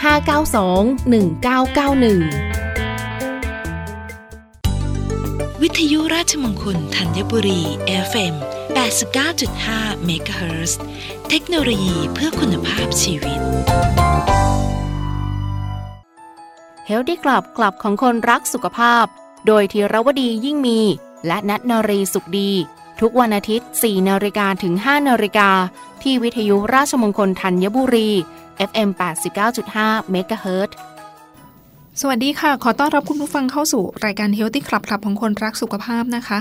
592 1991 วิทยุราชมงคลธัญบุรี FM 89.5 MHz เทคโนโลยีเพื่อคุณภาพชีวิต เฮลที่กลับกลับของคนรักสุขภาพ โดยธีรวดียิ่งมี และนัทนรีสุขดี ทุกวันอาทิตย์ 4 นาฬิกาถึง 5 นาฬิกาที่วิทยุราชมงคลธัญบุรี FM 89.5 MHz สวัสดีค่ะ ขอต้อนรับคุณผู้ฟังเข้าสู่รายการ Healthy Club คลับของคนรักสุขภาพนะคะ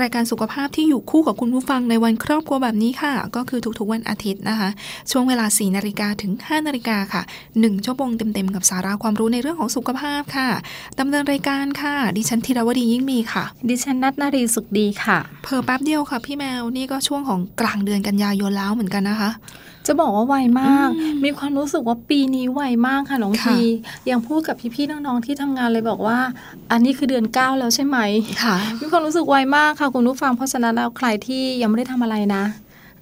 รายการสุขภาพที่อยู่คู่กับคุณผู้ฟังในวันครอบครัวแบบนี้ค่ะ ก็คือทุกๆวันอาทิตย์นะคะ ช่วงเวลา 4 นาฬิกาถึง 5 นาฬิกาค่ะ 1 ชั่วโมงเต็มๆ กับสาระความรู้ในเรื่องของสุขภาพค่ะดำเนินรายการค่ะ ดิฉันธีรวดียิ่งมีค่ะ ดิฉันนัทนารีสุขดีค่ะ เพอแป๊บเดียวค่ะพี่แมว นี่ก็ช่วงของกลางเดือนกันยายนแล้วเหมือนกันนะคะ จะบอกว่าไวมาก มีความรู้สึกว่าปีนี้ไวมากค่ะน้องทียังพูดกับพี่ๆน้องๆที่ทำงานเลยบอกว่า อันนี้คือเดือนเก้าแล้วใช่ไหมค่ะมีความรู้สึกไวมากค่ะคุณผู้ฟังเพราะฉะนั้นแล้วใครที่ยังไม่ได้ทำอะไรนะ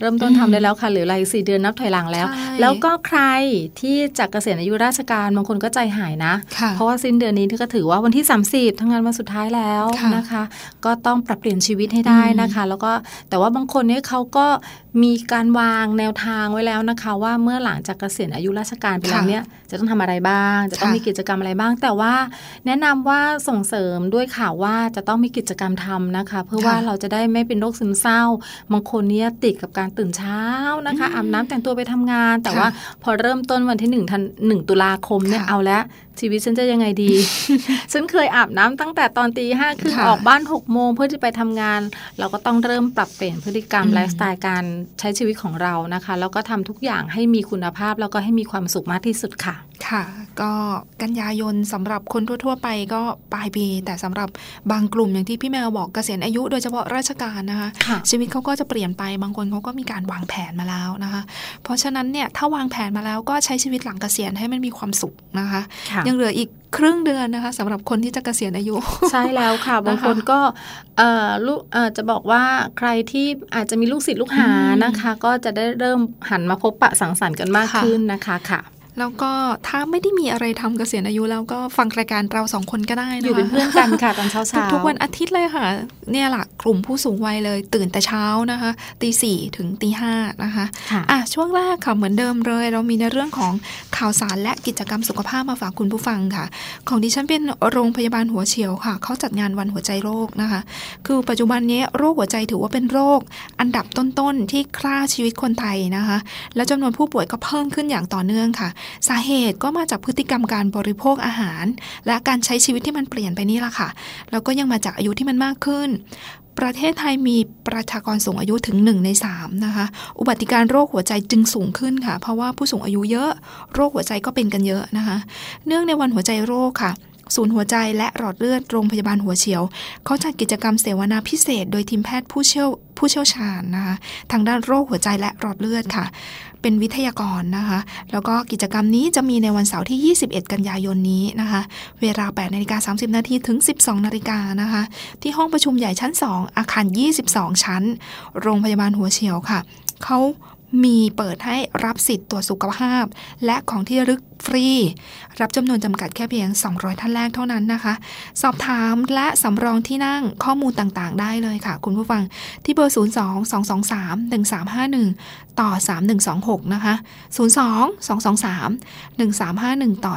เริ่มต้นทำได้แล้วค่ะเหลืออะไรสี่เดือนนับถอยหลังแล้วใช่แล้วก็ใครที่จะเกษียณอายุราชการบางคนก็ใจหายนะค่ะเพราะว่าสิ้นเดือนนี้ก็ถือว่าวันที่ 30ทำงานวันสุดท้ายแล้วค่ะนะคะ ก็ต้องปรับเปลี่ยนชีวิตให้ได้นะคะ แล้วก็แต่ว่าบางคนเนี่ยเขาก็มีการวางแนวทางไว้แล้วนะคะ ว่าเมื่อหลังจากเกษียณอายุราชการไปแล้วเนี่ยจะต้องทำอะไรบ้าง จะต้องมีกิจกรรมอะไรบ้าง แต่ว่าแนะนำว่าส่งเสริมด้วยข่าวว่าจะต้องมีกิจกรรมทำนะคะ เพื่อว่าเราจะได้ไม่เป็นโรคซึมเศร้าบางคนเนี่ยติดกับการตื่นเช้านะคะอาบน้ำแต่งตัวไปทำงาน แต่ว่าพอเริ่มต้นวันที่หนึ่งธันหนึ่งตุลาคมเนี่ยค่ะเอาแล้วชีวิตฉันจะยังไงดี ฉันเคยอาบน้ำตั้งแต่ตอนตีห้าครึ่งค่ะออกบ้านหกโมงเพื่อจะไปทำงาน เราก็ต้องเริ่มปรับเปลี่ยนพฤติกรรมอืมไลฟ์สไตล์การใช้ชีวิตของเรานะคะ แล้วก็ทำทุกอย่างให้มีคุณภาพแล้วก็ให้มีความสุขมากที่สุดค่ะ ค่ะ ก็กันยายนสำหรับคนทั่ว ๆ ไปก็ปลายปี แต่สำหรับบางกลุ่มอย่างที่พี่แมวบอกเกษียณอายุโดยเฉพาะราชการนะคะค่ะชีวิตเขาก็จะเปลี่ยนไปบางคนเขาก็มีการวางแผนมาแล้วนะคะ เพราะฉะนั้นเนี่ยถ้าวางแผนมาแล้วก็ใช้ชีวิตหลังเกษียณให้มันมีความสุขนะคะค่ะยังเหลืออีกครึ่งเดือนนะคะสำหรับคนที่จะเกษียณอายุ ใช่แล้วค่ะ บางคนก็เอ่อลูกเอ่อจะบอกว่าใครที่อาจจะมีลูกศิษย์ลูกหาอืมนะคะ ก็จะได้เริ่มหันมาพบปะสังสรรค์กันมากค่ะขึ้นนะคะค่ะ แล้วก็ถ้าไม่ได้มีอะไรทำเกษียณอายุแล้วก็ฟังรายการเราสองคนก็ได้นะคะอยู่เป็นเพื่อนกันค่ะตอนเช้าทุกๆทุกวันอาทิตย์เลยค่ะ เนี่ยแหละกลุ่มผู้สูงวัยเลยตื่นแต่เช้านะคะตีสี่ถึงตีห้านะคะค่ะอะช่วงแรกค่ะเหมือนเดิมเลย เรามีในเรื่องของข่าวสารและกิจกรรมสุขภาพมาฝากคุณผู้ฟังค่ะ ของดิฉันเป็นโรงพยาบาลหัวเฉียวค่ะเขาจัดงานวันหัวใจโรคนะคะ คือปัจจุบันนี้โรคหัวใจถือว่าเป็นโรค อันดับต้นๆที่ฆ่าชีวิตคนไทยนะคะ และจำนวนผู้ป่วยก็เพิ่มขึ้นอย่างต่อเนื่องค่ะสาเหตุก็มาจากพฤติกรรมการบริโภคอาหาร และการใช้ชีวิตที่มันเปลี่ยนไปนี่แหละค่ะ แล้วก็ยังมาจากอายุที่มันมากขึ้น ประเทศไทยมีประชากรสูงอายุถึง 1 ใน 3 นะคะ อุบัติการโรคหัวใจจึงสูงขึ้นค่ะ เพราะว่าผู้สูงอายุเยอะโรคหัวใจก็เป็นกันเยอะนะคะ เนื่องในวันหัวใจโรคค่ะศูนย์หัวใจและหลอดเลือดโรงพยาบาลหัวเฉียว เขาจัดกิจกรรมเสวนาพิเศษ โดยทีมแพทย์ผู้เชี่ยวผู้เชี่ยวชาญนะคะทางด้านโรคหัวใจและหลอดเลือดค่ะ เป็นวิทยากรนะคะ แล้วก็กิจกรรมนี้จะมีในวันเสาร์ที่ 21 กันยายนนี้นะคะ เวลา8นาฬิกา30 นาทีถึง 12 นาฬิกานะคะ ที่ห้องประชุมใหญ่ชั้น 2 อาคาร 22 ชั้น โรงพยาบาลหัวเฉียวค่ะ เขามีเปิดให้รับสิทธิ์ตรวจสุขภาพ และของที่ระลึก ฟรี รับจำนวนจำกัดแค่เพียง 200 ท่านแรกเท่านั้นนะคะ สอบถามและสำรองที่นั่งข้อมูลต่างๆ ได้เลยค่ะ คุณผู้ฟังที่เบอร์ 02 223 1351 ต่อ 3126 นะคะ 02 223 1351 ต่อ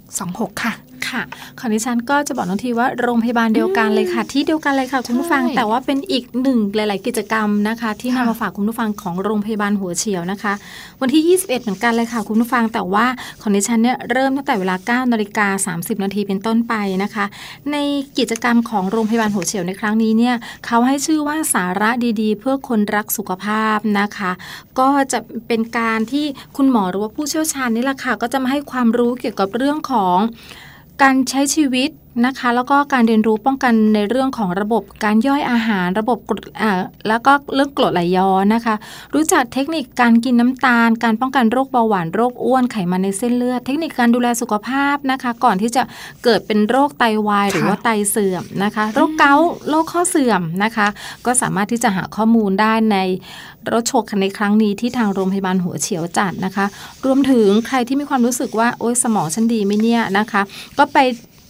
3126 ค่ะค่ะของดิฉันก็จะบอกน้องทีว่าโรงพยาบาลเดียวกันเลยค่ะ ที่เดียวกันเลยค่ะ คุณผู้ฟังใช่แต่ว่าเป็นอีกหนึ่งหลาย ๆ กิจกรรมนะคะ ที่นำค่ะมาฝากคุณผู้ฟังของโรงพยาบาลหัวเฉียวนะคะ วันที่ 21 เหมือนกันเลยค่ะ คุณผู้ฟังแต่ว่าของดิฉันเนี่ยเริ่มตั้งแต่เวลา9นาฬิกา30 นาทีเป็นต้นไปนะคะ ในกิจกรรมของโรงพยาบาลหัวเฉียวในครั้งนี้เนี่ยเขาให้ชื่อว่าสาระดีๆ เพื่อคนรักสุขภาพนะคะ ก็จะเป็นการที่คุณหมอหรือว่าผู้เชี่ยวชาญนี่แหละค่ะก็จะมาให้ความรู้เกี่ยวกับเรื่องของการใช้ชีวิต นะคะ แล้วก็การเรียนรู้ป้องกันในเรื่องของระบบการย่อยอาหารระบบกรดอ่าแล้วก็เรื่องกรดไหลย้อนนะคะ รู้จักเทคนิคการกินน้ำตาล การป้องกันโรคเบาหวานโรคอ้วนไขมันในเส้นเลือด เทคนิคการดูแลสุขภาพนะคะ ก่อนที่จะเกิดเป็นโรคไตวายหรือว่าไตเสื่อมนะคะ โรคเกาต์โรคข้อเสื่อมนะคะ ก็สามารถที่จะหาข้อมูลได้ในรถโชกในครั้งนี้ที่ทางโรงพยาบาลหัวเฉียวจัดนะคะ รวมถึงใครที่มีความรู้สึกว่าโอ๊ยสมองฉันดีไหมเนี่ยนะคะ ก็ไป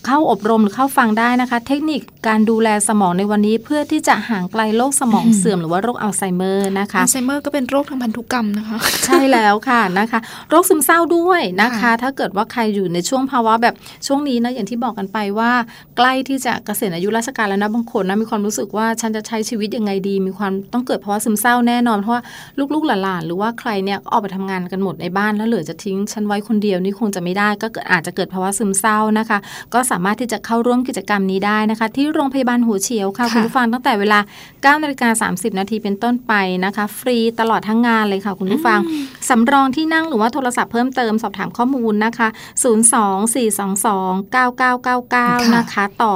เข้าอบรมหรือเข้าฟังได้นะคะ เทคนิคการดูแลสมองในวันนี้เพื่อที่จะห่างไกลโรคสมองเสื่อมหรือว่าโรคอัลไซเมอร์นะคะอัลไซเมอร์ก็เป็นโรคทางพันธุกรรมนะคะ ใช่แล้วค่ะนะคะ โรคซึมเศร้าด้วยนะคะค่ะถ้าเกิดว่าใครอยู่ในช่วงภาวะแบบช่วงนี้นะอย่างที่บอกกันไปว่า ใกล้ที่จะเกษียณอายุราชการแล้วนะบางคนนะมีความรู้สึกว่าฉันจะใช้ชีวิตยังไงดี มีความต้องเกิดภาวะซึมเศร้าแน่นอนเพราะว่าลูกๆหลานๆหรือว่าใครเนี่ยก็ออกไปทำงานกันหมดในบ้านแล้วเหลือจะทิ้งฉันไว้คนเดียวนี่คงจะไม่ได้ก็เกิดอาจจะเกิดภาวะซึมเศร้านะคะ ก็สามารถที่จะเข้าร่วมกิจกรรมนี้ได้นะคะ ที่โรงพยาบาลหัวเฉียวค่ะค่ะ คุณผู้ฟังตั้งแต่เวลา9นาฬิกา30 นาทีเป็นต้นไปนะคะ ฟรีตลอดทั้งงานเลยค่ะคุณผู้ฟังสำรองที่นั่งหรือว่าโทรศัพท์เพิ่มเติมสอบถามข้อมูลนะคะ 024229999 นะคะต่อ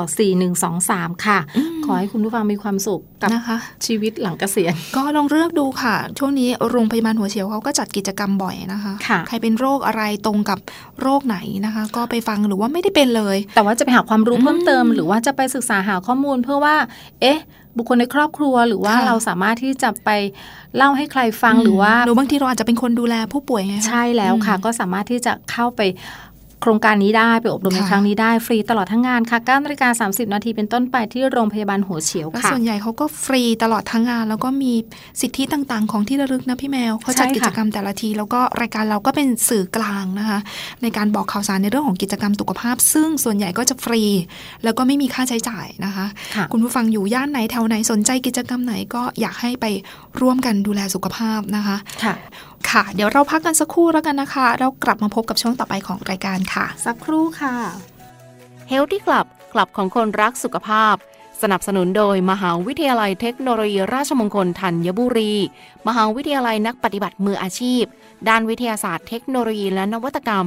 4123 ค่ะ ขอให้คุณผู้ฟังมีความสุขกับนะคะชีวิตหลังเกษียณก็ลองเลือกดูค่ะ ช่วงนี้โรงพยาบาลหัวเฉียวเขาก็จัดกิจกรรมบ่อยนะคะค่ะใครเป็นโรคอะไรตรงกับโรคไหนนะคะ ก็ไปฟังหรือว่าไม่ได้เป็นเลย แต่ว่าจะไปหาความรู้เพิ่มเติม หรือว่าจะไปศึกษาหาข้อมูล เพื่อว่า เอ๊ะ บุคคลในครอบครัวหรือว่าค่ะเราสามารถที่จะไปเล่าให้ใครฟังหรือว่าหรือบางทีเราอาจจะเป็นคนดูแลผู้ป่วยไงคะใช่แล้วค่ะอืมก็สามารถที่จะเข้าไปโครงการนี้ได้ไปอบรมในค่ะครั้งนี้ได้ฟรีตลอดทั้งงานค่ะ9นาฬิกา30 นาทีเป็นต้นไปที่โรงพยาบาลหัวเฉียวแล้วค่ะส่วนใหญ่เขาก็ฟรีตลอดทั้งงาน แล้วก็มีสิทธิต่างๆ ของที่ระลึกนะพี่แมวเขาจัดใช่ค่ะกิจกรรมแต่ละที แล้วก็รายการเราก็เป็นสื่อกลางนะคะ ในการบอกข่าวสารในเรื่องของกิจกรรมสุขภาพ ซึ่งส่วนใหญ่ก็จะฟรี แล้วก็ไม่มีค่าใช้จ่ายนะคะค่ะคุณผู้ฟังอยู่ย่านไหนแถวไหนสนใจกิจกรรมไหนก็อยากให้ไปร่วมกันดูแลสุขภาพนะคะ ค่ะค่ะ เดี๋ยวเราพักกันสักครู่แล้วกันนะคะ เรากลับมาพบกับช่วงต่อไปของรายการค่ะ สักครู่ค่ะ Healthy Club คลับของคนรักสุขภาพ สนับสนุนโดยมหาวิทยาลัยเทคโนโลยีราชมงคลธัญบุรี มหาวิทยาลัยนักปฏิบัติมืออาชีพ ด้านวิทยาศาสตร์เทคโนโลยีและนวัตกรรม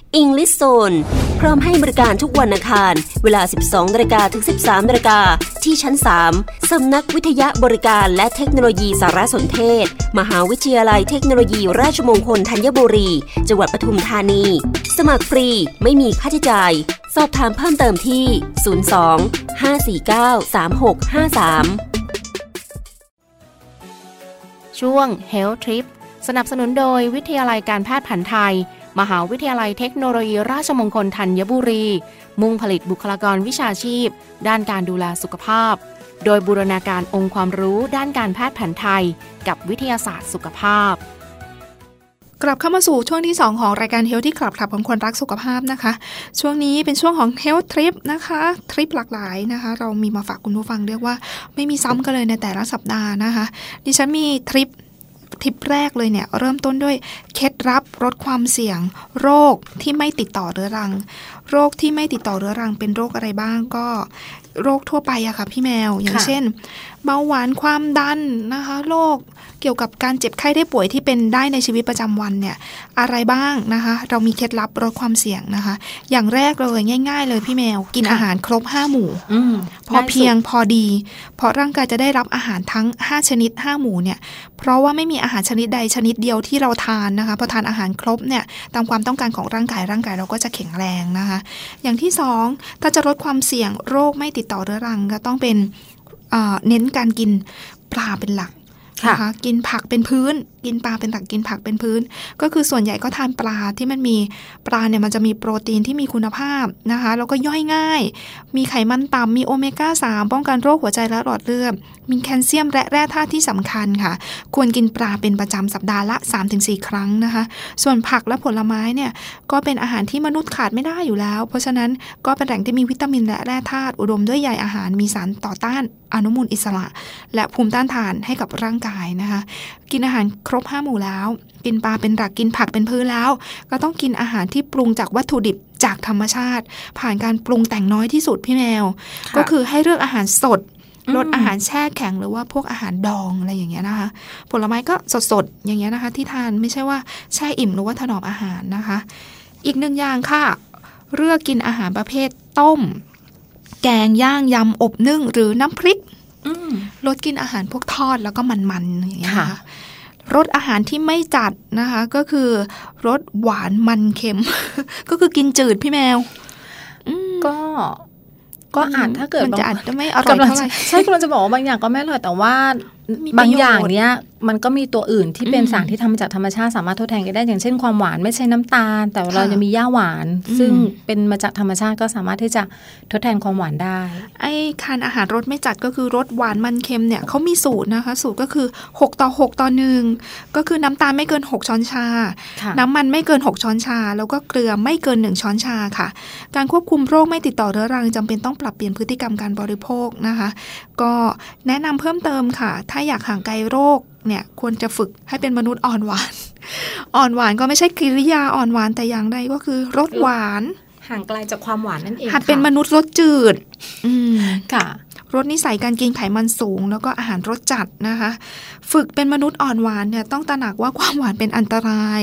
English Zone พร้อมให้บริการทุกวันอังคาร เวลา 12นาฬิกาถึง 13นาฬิกาที่ชั้น 3 สำนักวิทยาบริการและเทคโนโลยีสารสนเทศ มหาวิทยาลัยเทคโนโลยี ราชมงคลธัญบุรี จังหวัดปทุมธานี สมัครฟรีไม่มีค่าใช้จ่าย สอบถามเพิ่มเติมที่ 02 549 3653ช่วง Health Trip สนับสนุนโดยวิทยาลัยการแพทย์แผนไทย มหาวิทยาลัยเทคโนโลยีราชมงคลธัญบุรี มุ่งผลิตบุคลากรวิชาชีพ ด้านการดูแลสุขภาพ โดยบูรณาการองค์ความรู้ด้านการแพทย์แผนไทย กับวิทยาศาสตร์สุขภาพ กลับเข้ามาสู่ช่วงที่ 2 ของรายการ Health ที่กลับขับของคนรักสุขภาพนะคะ ช่วงนี้เป็นช่วงของ Health Trip นะคะทริปหลากหลายนะคะ เรามีมาฝากคุณผู้ฟังเรียกว่าไม่มีซ้ำกันเลยในแต่ละสัปดาห์นะคะ ดิฉันมีทริป ทริปแรกเลยเนี่ยเริ่มต้นด้วยเคล็ดลับลดความเสี่ยง โรคที่ไม่ติดต่อเรื้อรัง โรคที่ไม่ติดต่อเรื้อรังเป็นโรคอะไรบ้างก็โรคทั่วไปอะค่ะพี่แมว อย่างเช่นเบาหวานความดันนะคะโรค เกี่ยวกับการเจ็บไข้ได้ป่วยที่เป็นได้ในชีวิตประจำวันเนี่ยอะไรบ้างนะคะ เรามีเคล็ดลับลดความเสี่ยงนะคะ อย่างแรกเลยง่าย ๆ เลยพี่แมวกินอาหารครบห้าหมู่พอเพียงพอดี เพราะร่างกายจะได้รับอาหารทั้ง 5 ชนิด 5 หมู่เนี่ยเพราะว่าไม่มีอาหารชนิดใดชนิดเดียวที่เราทานนะคะพอทานอาหารครบเนี่ยตามความต้องการของร่างกายร่างกายเราก็จะแข็งแรงนะคะ อย่างที่สองถ้าจะลดความเสี่ยงโรคไม่ติดต่อเรื้อรังก็ต้องเป็นเน้นการกินปลาเป็นหลัก นะคะกินผักเป็นพื้น กินปลาเป็นหลักกินผักเป็นพื้น ก็คือส่วนใหญ่ก็ทานปลาที่มันมีปลาเนี่ยมันจะมีโปรตีนที่มีคุณภาพนะคะแล้วก็ย่อยง่าย มีไขมันต่ำมีโอเมก้า 3 ป้องกันโรคหัวใจและหลอดเลือดมีแคลเซียมและแร่ธาตุที่สำคัญค่ะ ควรกินปลาเป็นประจำสัปดาห์ละ 3-4 ครั้งนะคะ ส่วนผักและผลไม้เนี่ยก็เป็นอาหารที่มนุษย์ขาดไม่ได้อยู่แล้ว เพราะฉะนั้นก็เป็นแหล่งที่มีวิตามินและแร่ธาตุอุดมด้วยใยอาหารมีสารต่อต้านอนุมูลอิสระ และภูมิต้านทานให้กับร่างกายนะคะ กินอาหารครบห้าหมู่แล้ว กินปลาเป็นหลักกินผักเป็นพื้นแล้ว ก็ต้องกินอาหารที่ปรุงจากวัตถุดิบจากธรรมชาติ ผ่านการปรุงแต่งน้อยที่สุดพี่แมว ก็คือให้เลือกอาหารสดลดอาหารแช่แข็งหรือว่าพวกอาหารดองอะไรอย่างเงี้ยนะคะ ผลไม้ก็สดๆอย่างเงี้ยนะคะ ที่ทานไม่ใช่ว่าแช่อิ่มหรือว่าถนอมอาหารนะคะ อีกหนึ่งอย่างค่ะเลือกกินอาหารประเภทต้ม แกงย่างยำอบนึ่งหรือน้ำพริก ลดกินอาหารพวกทอดแล้วก็มันๆอย่างเงี้ยค่ะรสอาหารที่ไม่จัดนะคะ ก็คือรสหวานมันเค็ม ก็คือกินจืดพี่แมวก็ก็อาจถ้าเกิดมันจะอาจจะไม่อร่อยเท่าไหร่ใช่กำลังจะบอกว่าบางอย่างก็ไม่อร่อยแต่ว่าบางอย่างเนี้ยมันก็มีตัวอื่นที่เป็นสารที่ทำมาจากธรรมชาติสามารถทดแทนกันได้อย่างเช่นความหวานไม่ใช่น้ำตาล แต่เราจะมีย่าหวาน ซึ่งเป็นมาจากธรรมชาติก็สามารถที่จะทดแทนความหวานได้ ไอ้ทานอาหารรสไม่จัดก็คือรสหวานมันเค็มเนี่ยเขามีสูตรนะคะ สูตรก็คือ 6 ต่อ 6 ต่อหนึ่งก็คือน้ำตาลไม่เกิน 6 ช้อนชา น้ำมันไม่เกิน 6 ช้อนชา แล้วก็เกลือไม่เกิน 1 ช้อนชาค่ะ การควบคุมโรคไม่ติดต่อเรื้อรังจำเป็นต้องปรับเปลี่ยนพฤติกรรมการบริโภคนะคะ ก็แนะนำเพิ่มเติมค่ะถ้าอยากห่างไกลโรคเนี่ยควรจะฝึกให้เป็นมนุษย์อ่อนหวาน อ่อนหวานก็ไม่ใช่กิริยาอ่อนหวานแต่อย่างใดก็คือรสหวาน ห่างไกลจากความหวานนั่นเองหัดเป็นมนุษย์รสจืด อืมค่ะ ลดนิสัยการกินไขมันสูง แล้วก็อาหารรสจัดนะคะ ฝึกเป็นมนุษย์อ่อนหวานเนี่ยต้องตระหนักว่าความหวานเป็นอันตราย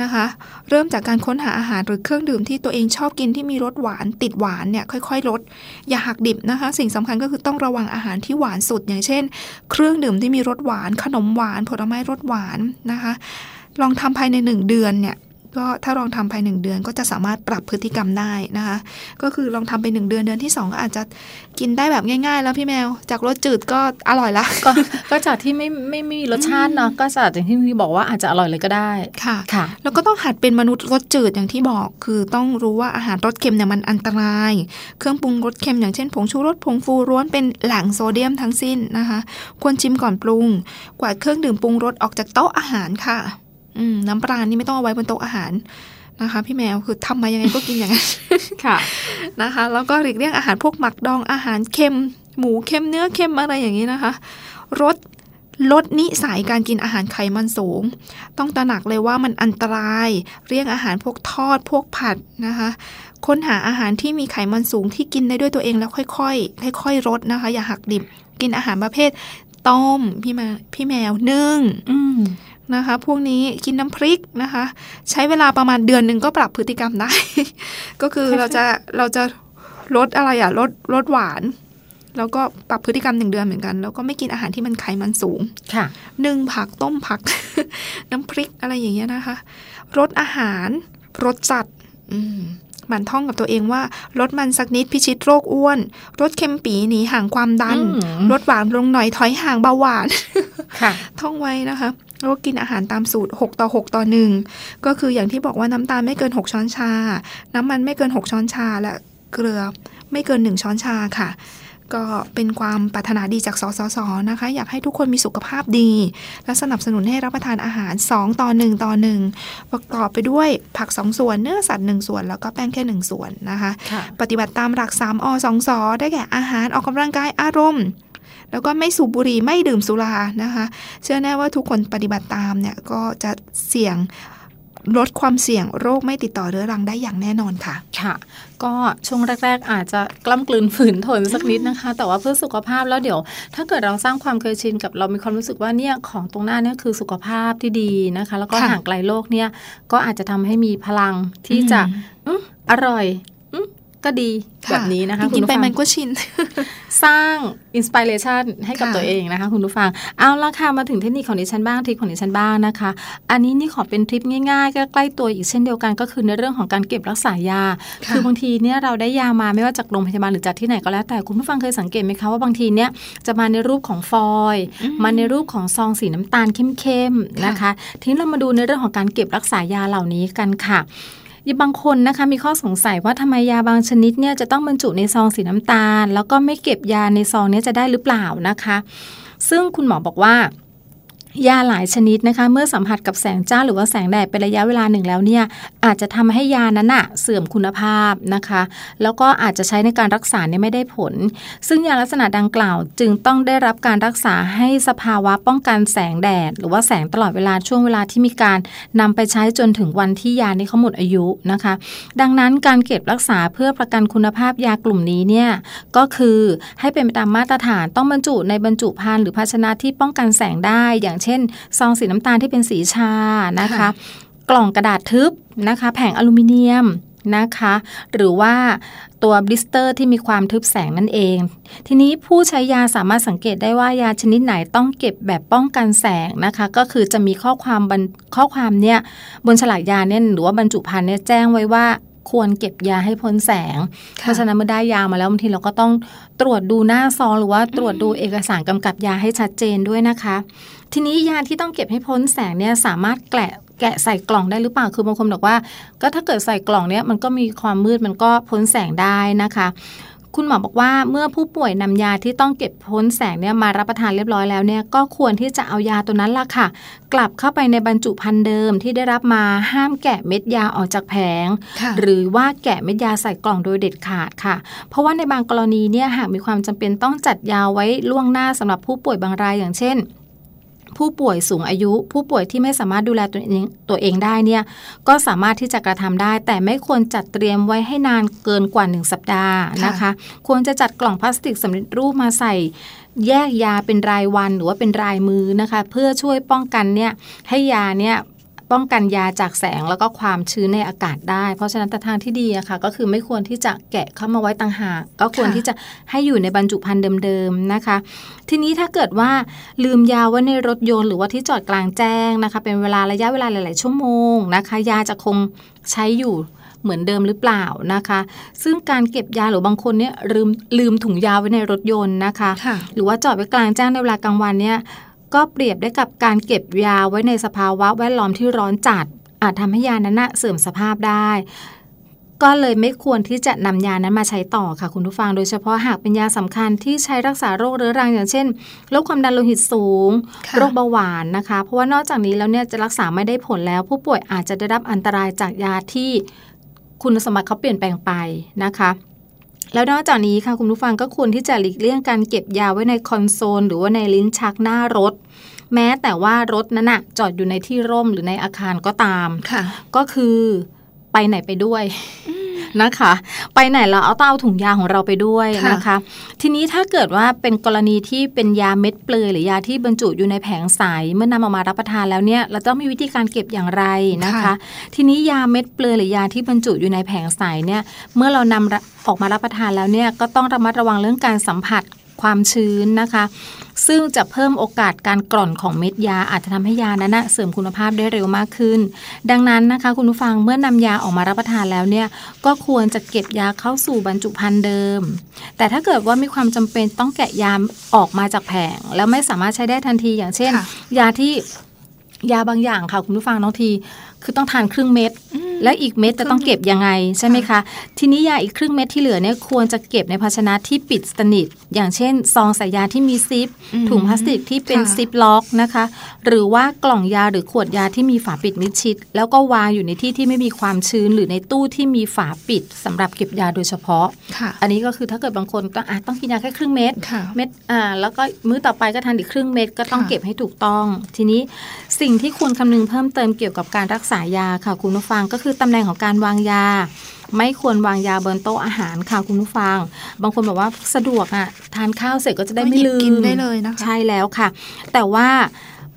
นะคะ เริ่มจากการค้นหาอาหารหรือเครื่องดื่มที่ตัวเองชอบกินที่มีรสหวานติดหวานเนี่ยค่อยๆ ลด อย่าหักดิบนะคะ สิ่งสำคัญก็คือต้องระวังอาหารที่หวานสุด อย่างเช่น เครื่องดื่มที่มีรสหวาน ขนมหวาน ผลไม้รสหวานนะคะ ลองทำภายในหนึ่งเดือนเนี่ย ก็ถ้าลองทำภายหนึ่งเดือนก็จะสามารถปรับพฤติกรรมได้นะคะ ก็คือลองทำไปหนึ่งเดือนเดือนที่สองก็อาจจะกินได้แบบง่ายๆ แล้วพี่แมว จากรสจืดก็อร่อยละก็ก็จากที่ไม่ไม่ไม่มีรสชาติเนาะก็จากอย่างที่พี่บอกว่าอาจจะอร่อยเลยก็ได้ค่ะค่ะ แล้วก็ต้องหัดเป็นมนุษย์รสจืดอย่างที่บอก คือต้องรู้ว่าอาหารรสเค็มเนี่ยมันอันตราย เครื่องปรุงรสเค็มอย่างเช่นผงชูรสผงฟูร้วนเป็นแหล่งโซเดียมทั้งสิ้นนะคะ ควรชิมก่อนปรุง กวาดเครื่องดื่มปรุงรสออกจากโต๊ะอาหารค่ะอืม น้ำปลานี่ไม่ต้องเอาไว้บนโต๊ะอาหารนะคะ พี่แมวคือทำมายังไงก็กินอย่างนั้นค่ะนะคะ แล้วก็หลีกเลี่ยงอาหารพวกหมักดองอาหารเค็ม หมูเค็มเนื้อเค็มอะไรอย่างนี้นะคะลดลดนิสัยการกินอาหารไขมันสูง ต้องตระหนักเลยว่ามันอันตรายเลี่ยงอาหารพวกทอดพวกผัดนะคะ ค้นหาอาหารที่มีไขมันสูงที่กินได้ด้วยตัวเองแล้วค่อยๆค่อยๆลดนะคะ อย่าหักดิบ กินอาหารประเภทต้มพี่มาพี่แมวนึ่งอืม นะคะ พวกนี้กินน้ำพริกนะคะ ใช้เวลาประมาณเดือนหนึ่งก็ปรับพฤติกรรมได้ ก็คือเราจะเราจะลดอะไรอะลดลดหวานแล้วก็ปรับพฤติกรรมหนึ่งเดือนเหมือนกัน แล้วก็ไม่กินอาหารที่มันไขมันสูง ค่ะ นึ่งผักต้มผัก น้ำพริกอะไรอย่างเงี้ยนะคะลดอาหาร รสจัด อืม หมันท่องกับตัวเองว่าลดมันสักนิดพิชิตโรคอ้วนลดเค็มปีหนีห่างความดันอืมลดหวานลงหน่อยถอยห่างเบาหวานค่ะ ท่องไว้นะคะแล้วก็กินอาหารตามสูตร 6 ต่อ 6 ต่อ 1 ก็คืออย่างที่บอกว่าน้ำตาลไม่เกิน 6 ช้อนชา น้ำมันไม่เกิน 6 ช้อนชาและเกลือไม่เกิน 1 ช้อนชาค่ะ ก็เป็นความปรารถนาดีจากสสสนะคะ อยากให้ทุกคนมีสุขภาพดี และสนับสนุนให้รับประทานอาหาร 2 ต่อ 1 ต่อ 1 ประกอบไปด้วยผัก 2 ส่วนเนื้อสัตว์ 1 ส่วน แล้วก็แป้งแค่ 1 ส่วนนะคะค่ะปฏิบัติตามหลัก 3อ2สอได้แก่อาหารออกกำลังกายอารมณ์แล้วก็ไม่สูบบุหรี่ไม่ดื่มสุรานะคะ เชื่อแน่ว่าทุกคนปฏิบัติตามเนี่ยก็จะเสี่ยง ลดความเสี่ยงโรคไม่ติดต่อเรื้อรังได้อย่างแน่นอนค่ะ ค่ะ ก็ช่วงแรก ๆ อาจจะกล้ำกลืนฝืนทนสักนิดนะคะ แต่ว่าเพื่อสุขภาพแล้วเดี๋ยว ถ้าเกิดเราสร้างความเคยชินกับเรามีความรู้สึกว่าเนี่ยของตรงหน้าเนี่ยคือสุขภาพที่ดีนะคะ แล้วก็ค่ะห่างไกลโรคเนี่ยก็อาจจะทำให้มีพลังที่จะอืมอืมอร่อยอืม ก็ดีแบบนี้นะคะกินไปคุณผู้ฟังมันก็ชิน สร้าง inspiration ให้กับค่ะตัวเองนะคะ คุณผู้ฟัง เอาละค่ะ มาถึงเทคนิคของดิฉันบ้าง trick ของดิฉันบ้างนะคะ อันนี้นี่ขอเป็น trick ง่ายๆก็ใกล้ตัวอีกเช่นเดียวกันก็คือในเรื่องของการเก็บรักษายาค่ะคือบางทีเนี่ยเราได้ยามาไม่ว่าจากโรงพยาบาลหรือจากที่ไหนก็แล้วแต่คุณผู้ฟังเคยสังเกตไหมคะว่าบางทีเนี่ยจะมาในรูปของฟอยล์มาในรูปของซองสีน้ำตาลเข้มๆนะคะ ทีนี้เรามาดูในเรื่องของการเก็บรักษายาเหล่านี้กันค่ะ ยบางคนนะคะมีข้อสงสัยว่าทำไมยาบางชนิดเนี่ยจะต้องบรรจุในซองสีน้ำตาล แล้วก็ไม่เก็บยาในซองนี้จะได้หรือเปล่านะคะ ซึ่งคุณหมอบอกว่า ยาหลายชนิดนะคะ เมื่อสัมผัสกับแสงจ้าหรือว่าแสงแดดเป็นระยะเวลาหนึ่งแล้วเนี่ยอาจจะทำให้ยานั้นอะเสื่อมคุณภาพนะคะ แล้วก็อาจจะใช้ในการรักษาเนี่ยไม่ได้ผล ซึ่งยาลักษณะดังกล่าว จึงต้องได้รับการรักษาให้สภาวะป้องกันแสงแดด หรือว่าแสงตลอดเวลาช่วงเวลาที่มีการนำไปใช้จนถึงวันที่ยานี้เขาหมดอายุนะคะ ดังนั้นการเก็บรักษาเพื่อประกันคุณภาพยากลุ่มนี้เนี่ยก็คือให้เป็นไปตามมาตรฐานต้องบรรจุในบรรจุภัณฑ์หรือภาชนะที่ป้องกันแสงได้อย่างเช่น ซองสีน้ำตาลที่เป็นสีชานะคะค่ะกล่องกระดาษทึบนะคะ แผงอลูมิเนียมนะคะ หรือว่าตัว blister ที่มีความทึบแสงนั่นเอง ทีนี้ผู้ใช้ยาสามารถสังเกตได้ว่ายาชนิดไหนต้องเก็บแบบป้องกันแสงนะคะ ก็คือจะมีข้อความบรรข้อความเนี่ยบนฉลากยาเนี่ยหรือว่าบรรจุภัณฑ์เนี่ยแจ้งไว้ว่าควรเก็บยาให้พ้นแสง เพราะฉะนั้นเมื่อได้ยามาแล้วบางทีเราก็ต้องตรวจดูหน้าซองหรือว่าตรวจดูเอกสารกำกับยาให้ชัดเจนด้วยนะคะ ทีนี้ยาที่ต้องเก็บให้พ้นแสงเนี่ยสามารถแกะแกะใส่กล่องได้หรือเปล่า คือบางคนบอกว่า ก็ถ้าเกิดใส่กล่องเนี่ยมันก็มีความมืดมันก็พ้นแสงได้นะคะ คุณหมอบอกว่าเมื่อผู้ป่วยนำยาที่ต้องเก็บพ้นแสงเนี่ยมารับประทานเรียบร้อยแล้วเนี่ยก็ควรที่จะเอายาตัวนั้นล่ะค่ะ กลับเข้าไปในบรรจุภัณฑ์เดิมที่ได้รับมาห้ามแกะเม็ดยาออกจากแผงค่ะหรือว่าแกะเม็ดยาใส่กล่องโดยเด็ดขาดค่ะ เพราะว่าในบางกรณีเนี่ยหากมีความจำเป็นต้องจัดยาไว้ล่วงหน้าสำหรับผู้ป่วยบางรายอย่างเช่น ผู้ป่วยสูงอายุ ผู้ป่วยที่ไม่สามารถดูแลตัวเองตัวเองได้เนี่ยก็สามารถที่จะกระทำได้ แต่ไม่ควรจัดเตรียมไว้ให้นานเกินกว่า 1 สัปดาห์นะคะ ควรจะจัดกล่องพลาสติกสำเร็จรูปมาใส่แยกยาเป็นรายวันหรือว่าเป็นรายมือนะคะ เพื่อช่วยป้องกันเนี่ยให้ยาเนี่ย ป้องกันยาจากแสงแล้วก็ความชื้นในอากาศได้ เพราะฉะนั้นแต่ทางที่ดีอะค่ะ ก็คือไม่ควรที่จะแกะเข้ามาไว้ต่างหาก ก็ควรที่จะให้อยู่ในบรรจุภัณฑ์เดิมๆนะคะ ทีนี้ถ้าเกิดว่าลืมยาไว้ในรถยนต์หรือว่าที่จอดกลางแจ้งนะคะ เป็นเวลาระยะเวลาหลาย ๆ ชั่วโมงนะคะ ยาจะคงใช้อยู่เหมือนเดิมหรือเปล่านะคะ ซึ่งการเก็บยาหรือบางคนเนี่ยลืมลืมถุงยาไว้ในรถยนต์นะคะค่ะหรือว่าจอดไว้กลางแจ้งในเวลากลางวันเนี่ย ก็เปรียบได้กับการเก็บยาไว้ในสภาวะแวดล้อมที่ร้อนจัด อาจทำให้ยานั้นนะเสื่อมสภาพได้ ก็เลยไม่ควรที่จะนำยานั้นมาใช้ต่อค่ะคุณผู้ฟัง โดยเฉพาะหากเป็นยาสำคัญที่ใช้รักษาโรคเรื้อรังอย่างเช่นโรคความดันโลหิตสูงค่ะโรคเบาหวานนะคะ เพราะว่านอกจากนี้แล้วเนี่ยจะรักษาไม่ได้ผลแล้ว ผู้ป่วยอาจจะได้รับอันตรายจากยาที่คุณสมบัติเขาเปลี่ยนแปลงไปนะคะ แล้วนอกจากนี้ค่ะคุณผู้ฟังก็ควรที่จะหลีกเลี่ยงการเก็บยาไว้ในคอนโซล หรือว่าในลิ้นชักหน้ารถ แม้แต่ว่ารถนั้นนะจอดอยู่ในที่ร่มหรือในอาคารก็ตามค่ะก็คือไปไหนไปด้วย นะคะ ไปไหนเราเอาต้องเอาถุงยาของเราไปด้วยค่ะนะคะ ทีนี้ถ้าเกิดว่าเป็นกรณีที่เป็นยาเม็ดเปลือยหรือยาที่บรรจุอยู่ในแผงใสเมื่อนำออกมารับประทานแล้วเนี่ยเราต้องมีวิธีการเก็บอย่างไรนะคะค่ะทีนี้ยาเม็ดเปลือยหรือยาที่บรรจุอยู่ในแผงใสเนี่ยเมื่อเรานำออกมารับประทานแล้วเนี่ยก็ต้องระมัดระวังเรื่องการสัมผัส ความชื้นนะคะ ซึ่งจะเพิ่มโอกาสการกร่อนของเม็ดยาอาจจะทำให้ยานั้นนะเสริมคุณภาพได้เร็วมากขึ้น ดังนั้นนะคะ คุณผู้ฟังเมื่อนำยาออกมารับประทานแล้วเนี่ยก็ควรจะเก็บยาเข้าสู่บรรจุภัณฑ์เดิม แต่ถ้าเกิดว่ามีความจำเป็นต้องแกะยาออกมาจากแผง แล้วไม่สามารถใช้ได้ทันทีอย่างเช่นค่ะยาที่ยาบางอย่างค่ะคุณผู้ฟังน้องที คือต้องทานครึ่งเม็ดแล้วอีกเม็ดจะต้องเก็บยังไงใช่ไหมคะ ทีนี้ยาอีกครึ่งเม็ดที่เหลือเนี่ยควรจะเก็บในภาชนะที่ปิดสนิท อย่างเช่น ซองใส่ยาที่มีซิปอืมถุงพลาสติกที่เป็นค่ะซิปล็อกนะคะ หรือว่ากล่องยาหรือขวดยาที่มีฝาปิดมิดชิด แล้วก็วางอยู่ในที่ที่ไม่มีความชื้น หรือในตู้ที่มีฝาปิดสำหรับเก็บยาโดยเฉพาะค่ะอันนี้ก็คือถ้าเกิดบางคนต้องอะต้องกินยาแค่ครึ่งเม็ดค่ะเม็ดอ่าแล้วก็มื้อต่อไปก็ทานอีกครึ่งเม็ดก็ต้องค่ะเก็บให้ถูกต้อง ทีนี้สิ่งที่ควรคำนึงเพิ่มเติมเกี่ยวกับการรักษายาค่ะคุณผู้ฟังก็คือตำแหน่งของการวางยา ไม่ควรวางยาบนโต๊ะอาหารค่ะคุณผู้ฟัง บางคนบอกว่าสะดวกอะทานข้าวเสร็จก็จะได้ก็ไม่หยิบลืมกินได้เลยนะคะใช่แล้วค่ะ แต่ว่า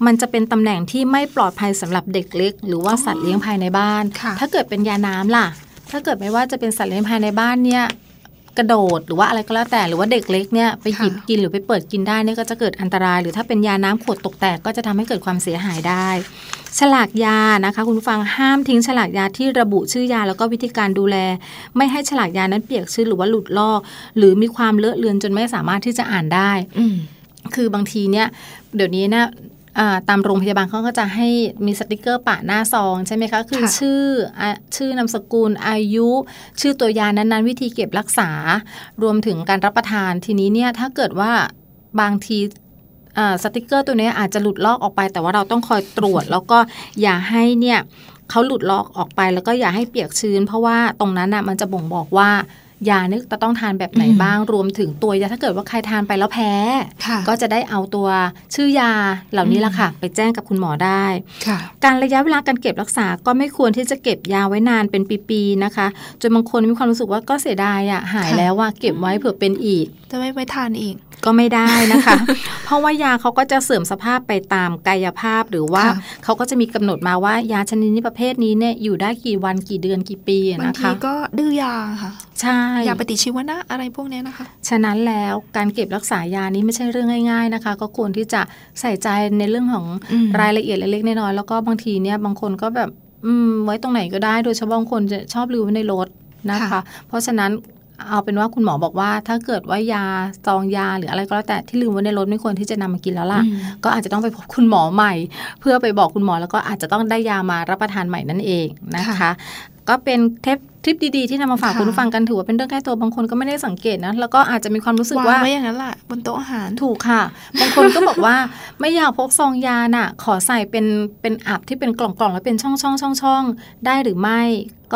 มันจะเป็นตำแหน่งที่ไม่ปลอดภัยสำหรับเด็กเล็ก หรือว่าสัตว์เลี้ยงภายในบ้านค่ะถ้าเกิดเป็นยาน้ำล่ะ ถ้าเกิดไม่ว่าจะเป็นสัตว์เลี้ยงภายในบ้านเนี่ย กระโดดหรือว่าอะไรก็แล้วแต่หรือว่าเด็กเล็กเนี่ยไปหยิบค่ะกินหรือไปเปิดกินได้เนี่ยก็จะเกิดอันตราย หรือถ้าเป็นยาน้ำขวดตกแตกก็จะทำให้เกิดความเสียหายได้ ฉลากยานะคะ คุณผู้ฟังห้ามทิ้งฉลากยาที่ระบุชื่อยาแล้วก็วิธีการดูแล ไม่ให้ฉลากยานั้นเปียกชื้นหรือว่าหลุดลอก หรือมีความเลอะเลือนจนไม่สามารถที่จะอ่านได้อืมคือบางทีเนี่ยเดี๋ยวนี้นะอ่า ตามโรงพยาบาลเขาก็จะให้มีสติกเกอร์ปะหน้าซองใช่ไหมคะ คือค่ะชื่ออะชื่อนามสกุลอายุ ชื่อตัวยานั้นๆ วิธีเก็บรักษา รวมถึงการรับประทานทีนี้เนี่ยถ้าเกิดว่าบางทีอ่าสติกเกอร์ตัวเนี้ยอาจจะหลุดลอกออกไป แต่ว่าเราต้องคอยตรวจ แล้วก็อย่าให้เนี่ยเขาหลุดลอกออกไปแล้วก็อย่าให้เปียกชื้น เพราะว่าตรงนั้นน่ะมันจะบ่งบอกว่า ยาเนี่ยจะต้องทานแบบไหนอืมบ้างรวมถึงตัวยาถ้าเกิดว่าใครทานไปแล้วแพ้ค่ะก็จะได้เอาตัวชื่อยาเหล่านี้ละค่ะ ไปแจ้งกับคุณหมอได้ค่ะการระยะเวลาการเก็บรักษาก็ไม่ควรที่จะเก็บยาไว้นานเป็นปีๆนะคะ จนบางคนมีความรู้สึกว่าก็เสียดายอะหายค่ะแล้วว่าเก็บไว้เผื่อเป็นอีก จะไม่ไปทานอีก ก็ไม่ได้นะคะ เพราะว่ายาเขาก็จะเสื่อมสภาพไปตามกายภาพหรือว่าค่ะเขาก็จะมีกำหนดมาว่ายาชนิดนี้ประเภทนี้เนี่ยอยู่ได้กี่วันกี่เดือนกี่ปีอะบางนะทีคะก็ดื้อยาค่ะ ใช่ยาปฏิชีวนะอะไรพวกเนี้ยนะคะ ฉะนั้นแล้วการเก็บรักษายานี้ไม่ใช่เรื่องง่าย ๆนะคะ ก็ควรที่จะใส่ใจในเรื่องของอืมรายละเอียดเล็กๆน้อยๆแล้วก็บางทีเนี่ยบางคนก็แบบอืมไว้ตรงไหนก็ได้โดยเฉพาะบางคนจะชอบลืมไว้ในรถนะคะค่ะเพราะฉะนั้น เอาเป็นว่าคุณหมอบอกว่า ถ้าเกิดว่ายาซองยาหรืออะไรก็แล้วแต่ที่ลืมไว้ในรถไม่ควรที่จะนำมากินแล้วล่ะอืมก็อาจจะต้องไปพบคุณหมอใหม่ เพื่อไปบอกคุณหมอแล้วก็อาจจะต้องได้ยามารับประทานใหม่นั่นเองนะคะค่ะก็เป็นเทป ทริปดีๆที่นำมาฝากค่ะคุณผู้ฟังกันถือว่าเป็นเรื่องใกล้ตัวบางคนก็ไม่ได้สังเกตนะแล้วก็อาจจะมีความรู้สึกวางว่าไว้อย่างนั้นแหละบนโต๊ะอาหารถูกค่ะ บางคนก็บอกว่าไม่อยากพกซองยาน่ะ ขอใส่เป็นเป็นอับที่เป็นกล่องๆแล้วเป็นช่องช่องช่องช่องๆได้หรือไม่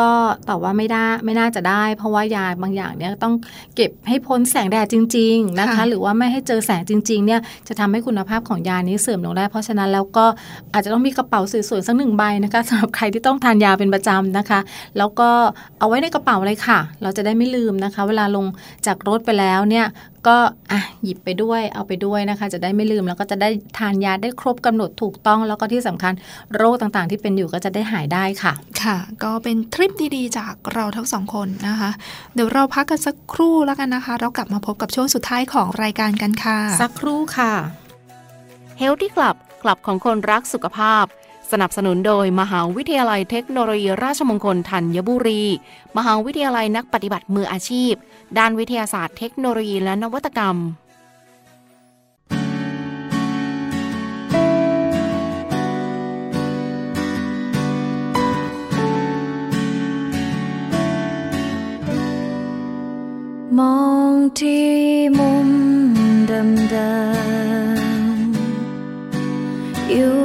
ก็แต่ว่าไม่ได้ไม่น่าจะได้ เพราะว่ายาบางอย่างเนี่ยต้องเก็บให้พ้นแสงแดดจริง ๆนะคะค่ะหรือว่าไม่ให้เจอแสงจริง ๆ เนี่ยจะทำให้คุณภาพของยานี้เสื่อมลงได้ เพราะฉะนั้นแล้วก็อาจจะต้องมีกระเป๋าสวยๆสักหนึ่งใบนะคะสำหรับใครที่ต้องทานยาเป็นประจำนะคะ แล้วก็เอาไว้ในกระเป๋าเลยค่ะ เราจะได้ไม่ลืมนะคะ เวลาลงจากรถไปแล้วเนี่ยก็อะหยิบไปด้วยเอาไปด้วยนะคะ จะได้ไม่ลืมแล้วก็จะได้ทานยาได้ครบกำหนดถูกต้อง แล้วก็ที่สำคัญโรคต่างๆ ที่เป็นอยู่ก็จะได้หายได้ค่ะ ค่ะ ก็เป็นทริปดีๆ จากเราทั้งสองคนนะคะ เดี๋ยวเราพักกันสักครู่แล้วกันนะคะ เรากลับมาพบกับช่วงสุดท้ายของรายการกันค่ะ สักครู่ค่ะ Healthy Club คลับของคนรักสุขภาพ สนับสนุนโดยมหาวิทยาลัยเทคโนโลยีราชมงคลธัญบุรี มหาวิทยาลัยนักปฏิบัติมืออาชีพ ด้านวิทยาศาสตร์เทคโนโลยีและนวัตกรรม มองที่มุมเดิมๆอยู่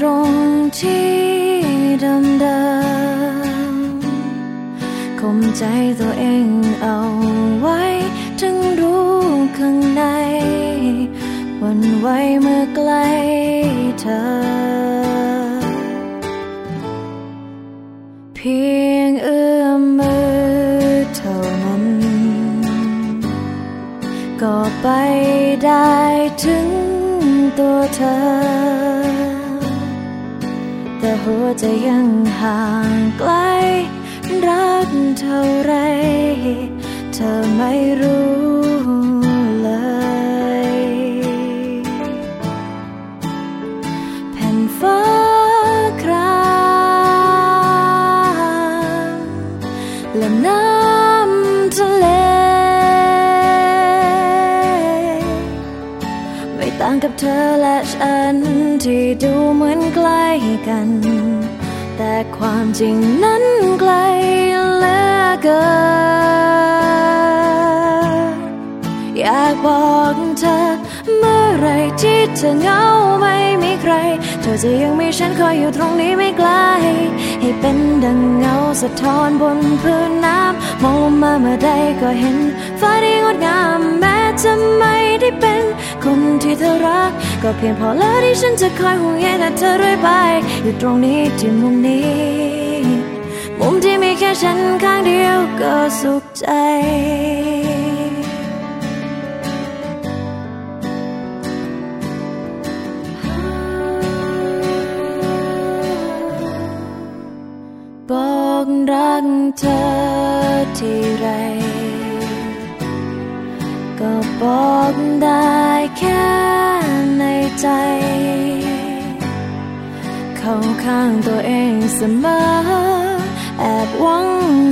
ตรง ที่เดิมๆข่มใจตัวเองเอาไว้ ถึงรู้ข้างในหวันไหวเมื่อใกล้เธอ เพียงเอื้อมมือเท่านั้น ก็ไปได้ถึงตัวเธอ แต่หัวใจยังห่างไกล รักเท่าไร เธอไม่รู้เลยแผ่นฟ้าครามและน้ำทะเล ไม่ต่างกับเธอและฉันที่ดูเหมือน กัน แต่ความจริงนั้นไกลเหลือเกินอยากบอกเธอ เมื่อไรที่เธอเหงาไม่มีใคร เธอจะยังมีฉันคอยอยู่ตรงนี้ไม่ไกล ให้เป็นดังเงาสะท้อนบนพื้นน้ำมองลงมาเมื่อใดก็เห็นฟ้าที่งดงามแม้จะไม่ได้เป็น คนที่เธอรัก ก็เพียงพอแล้วที่ฉันจะคอยห่วงใยกับเธอเรื่อยไป อยู่ตรงนี้ที่มุมนี้ มุมที่มีแค่ฉันข้างเดียวก็สุขใจบอกรักเธอที่ไร ก็บอกได้แค่ในใจ เข้าข้างตัวเองเสมอ แอบหวัง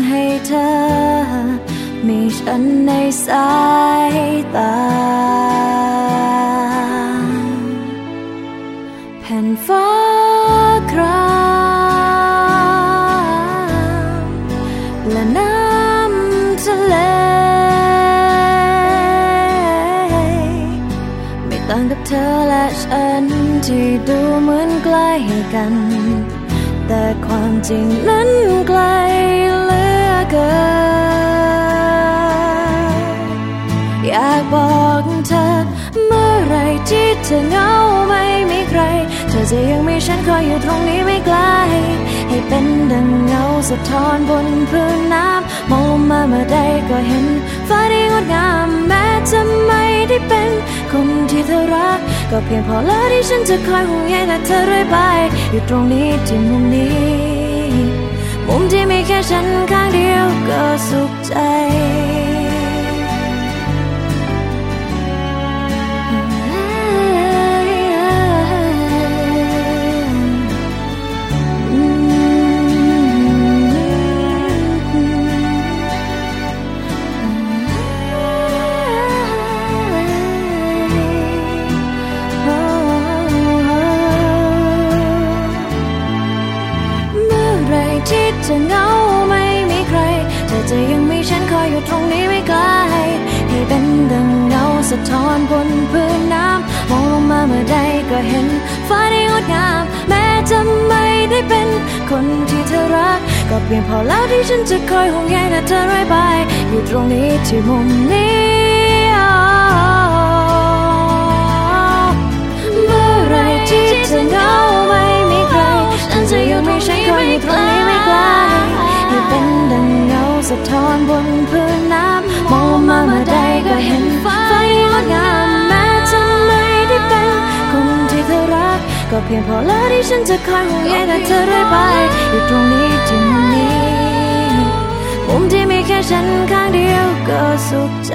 ให้เธอ มีฉันในสายตาแผ่นฟ้าครา กับเธอและฉันที่ดูเหมือนใกล้กัน แต่ความจริงนั้นไกลเหลือเกินอยากบอกเธอเมื่อไรที่เธอเหงาไม่มีใคร เธอจะยังมีฉันคอยอยู่ตรงนี้ไม่ไกล ให้เป็นดังเงาสะท้อนบนพื้นน้ำมองมาเมื่อใดก็เห็นฟ้าที่งดงามแม้จะไม่ได้เป็น คนที่เธอรัก ก็เพียงพอแล้วที่ฉันจะคอยห่วงใยและเธอเรื่อยไป อยู่ตรงนี้ที่มุมนี้ มุมที่มีแค่ฉันข้างเดียวก็สุขใจะท้อนบนพื้นน้ำมองลงมาเมื่อใดก็เห็นฟ้าที่งดงาม แม้จะไม่ได้เป็นคนที่เธอรัก ก็เพียงพอแล้วที่ฉันจะคอยห่วงใยและเธอเรื่อยไป อยู่ตรงนี้ที่มุมนี้เมื่อไรที่เธอเหงาไม่มีใครฉันจะอยู่ไม่ใช่คอยอยู่ตรงนี้ไม่ไกลให้เป็นดังเงา สะท้อนบนพื้นน้ำมองมาเมื่อใดก็เห็นฟ้างดงามแม้จะไม่ได้เป็นคนที่เธอรัก ก็เพียงพอแล้วที่ฉันจะคอยห่วงใยแต่เธอเรื่อยไป อยู่ตรงนี้ที่มุมนี้มุมที่มีแค่ฉันข้างเดียวก็สุขใจ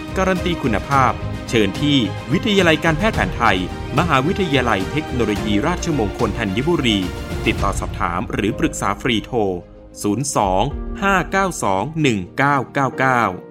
การันตีคุณภาพ เชิญที่วิทยาลัยการแพทย์แผนไทย มหาวิทยาลัยเทคโนโลยีราชมงคลธัญบุรี ติดต่อสอบถามหรือปรึกษาฟรีโทร 02 592 1999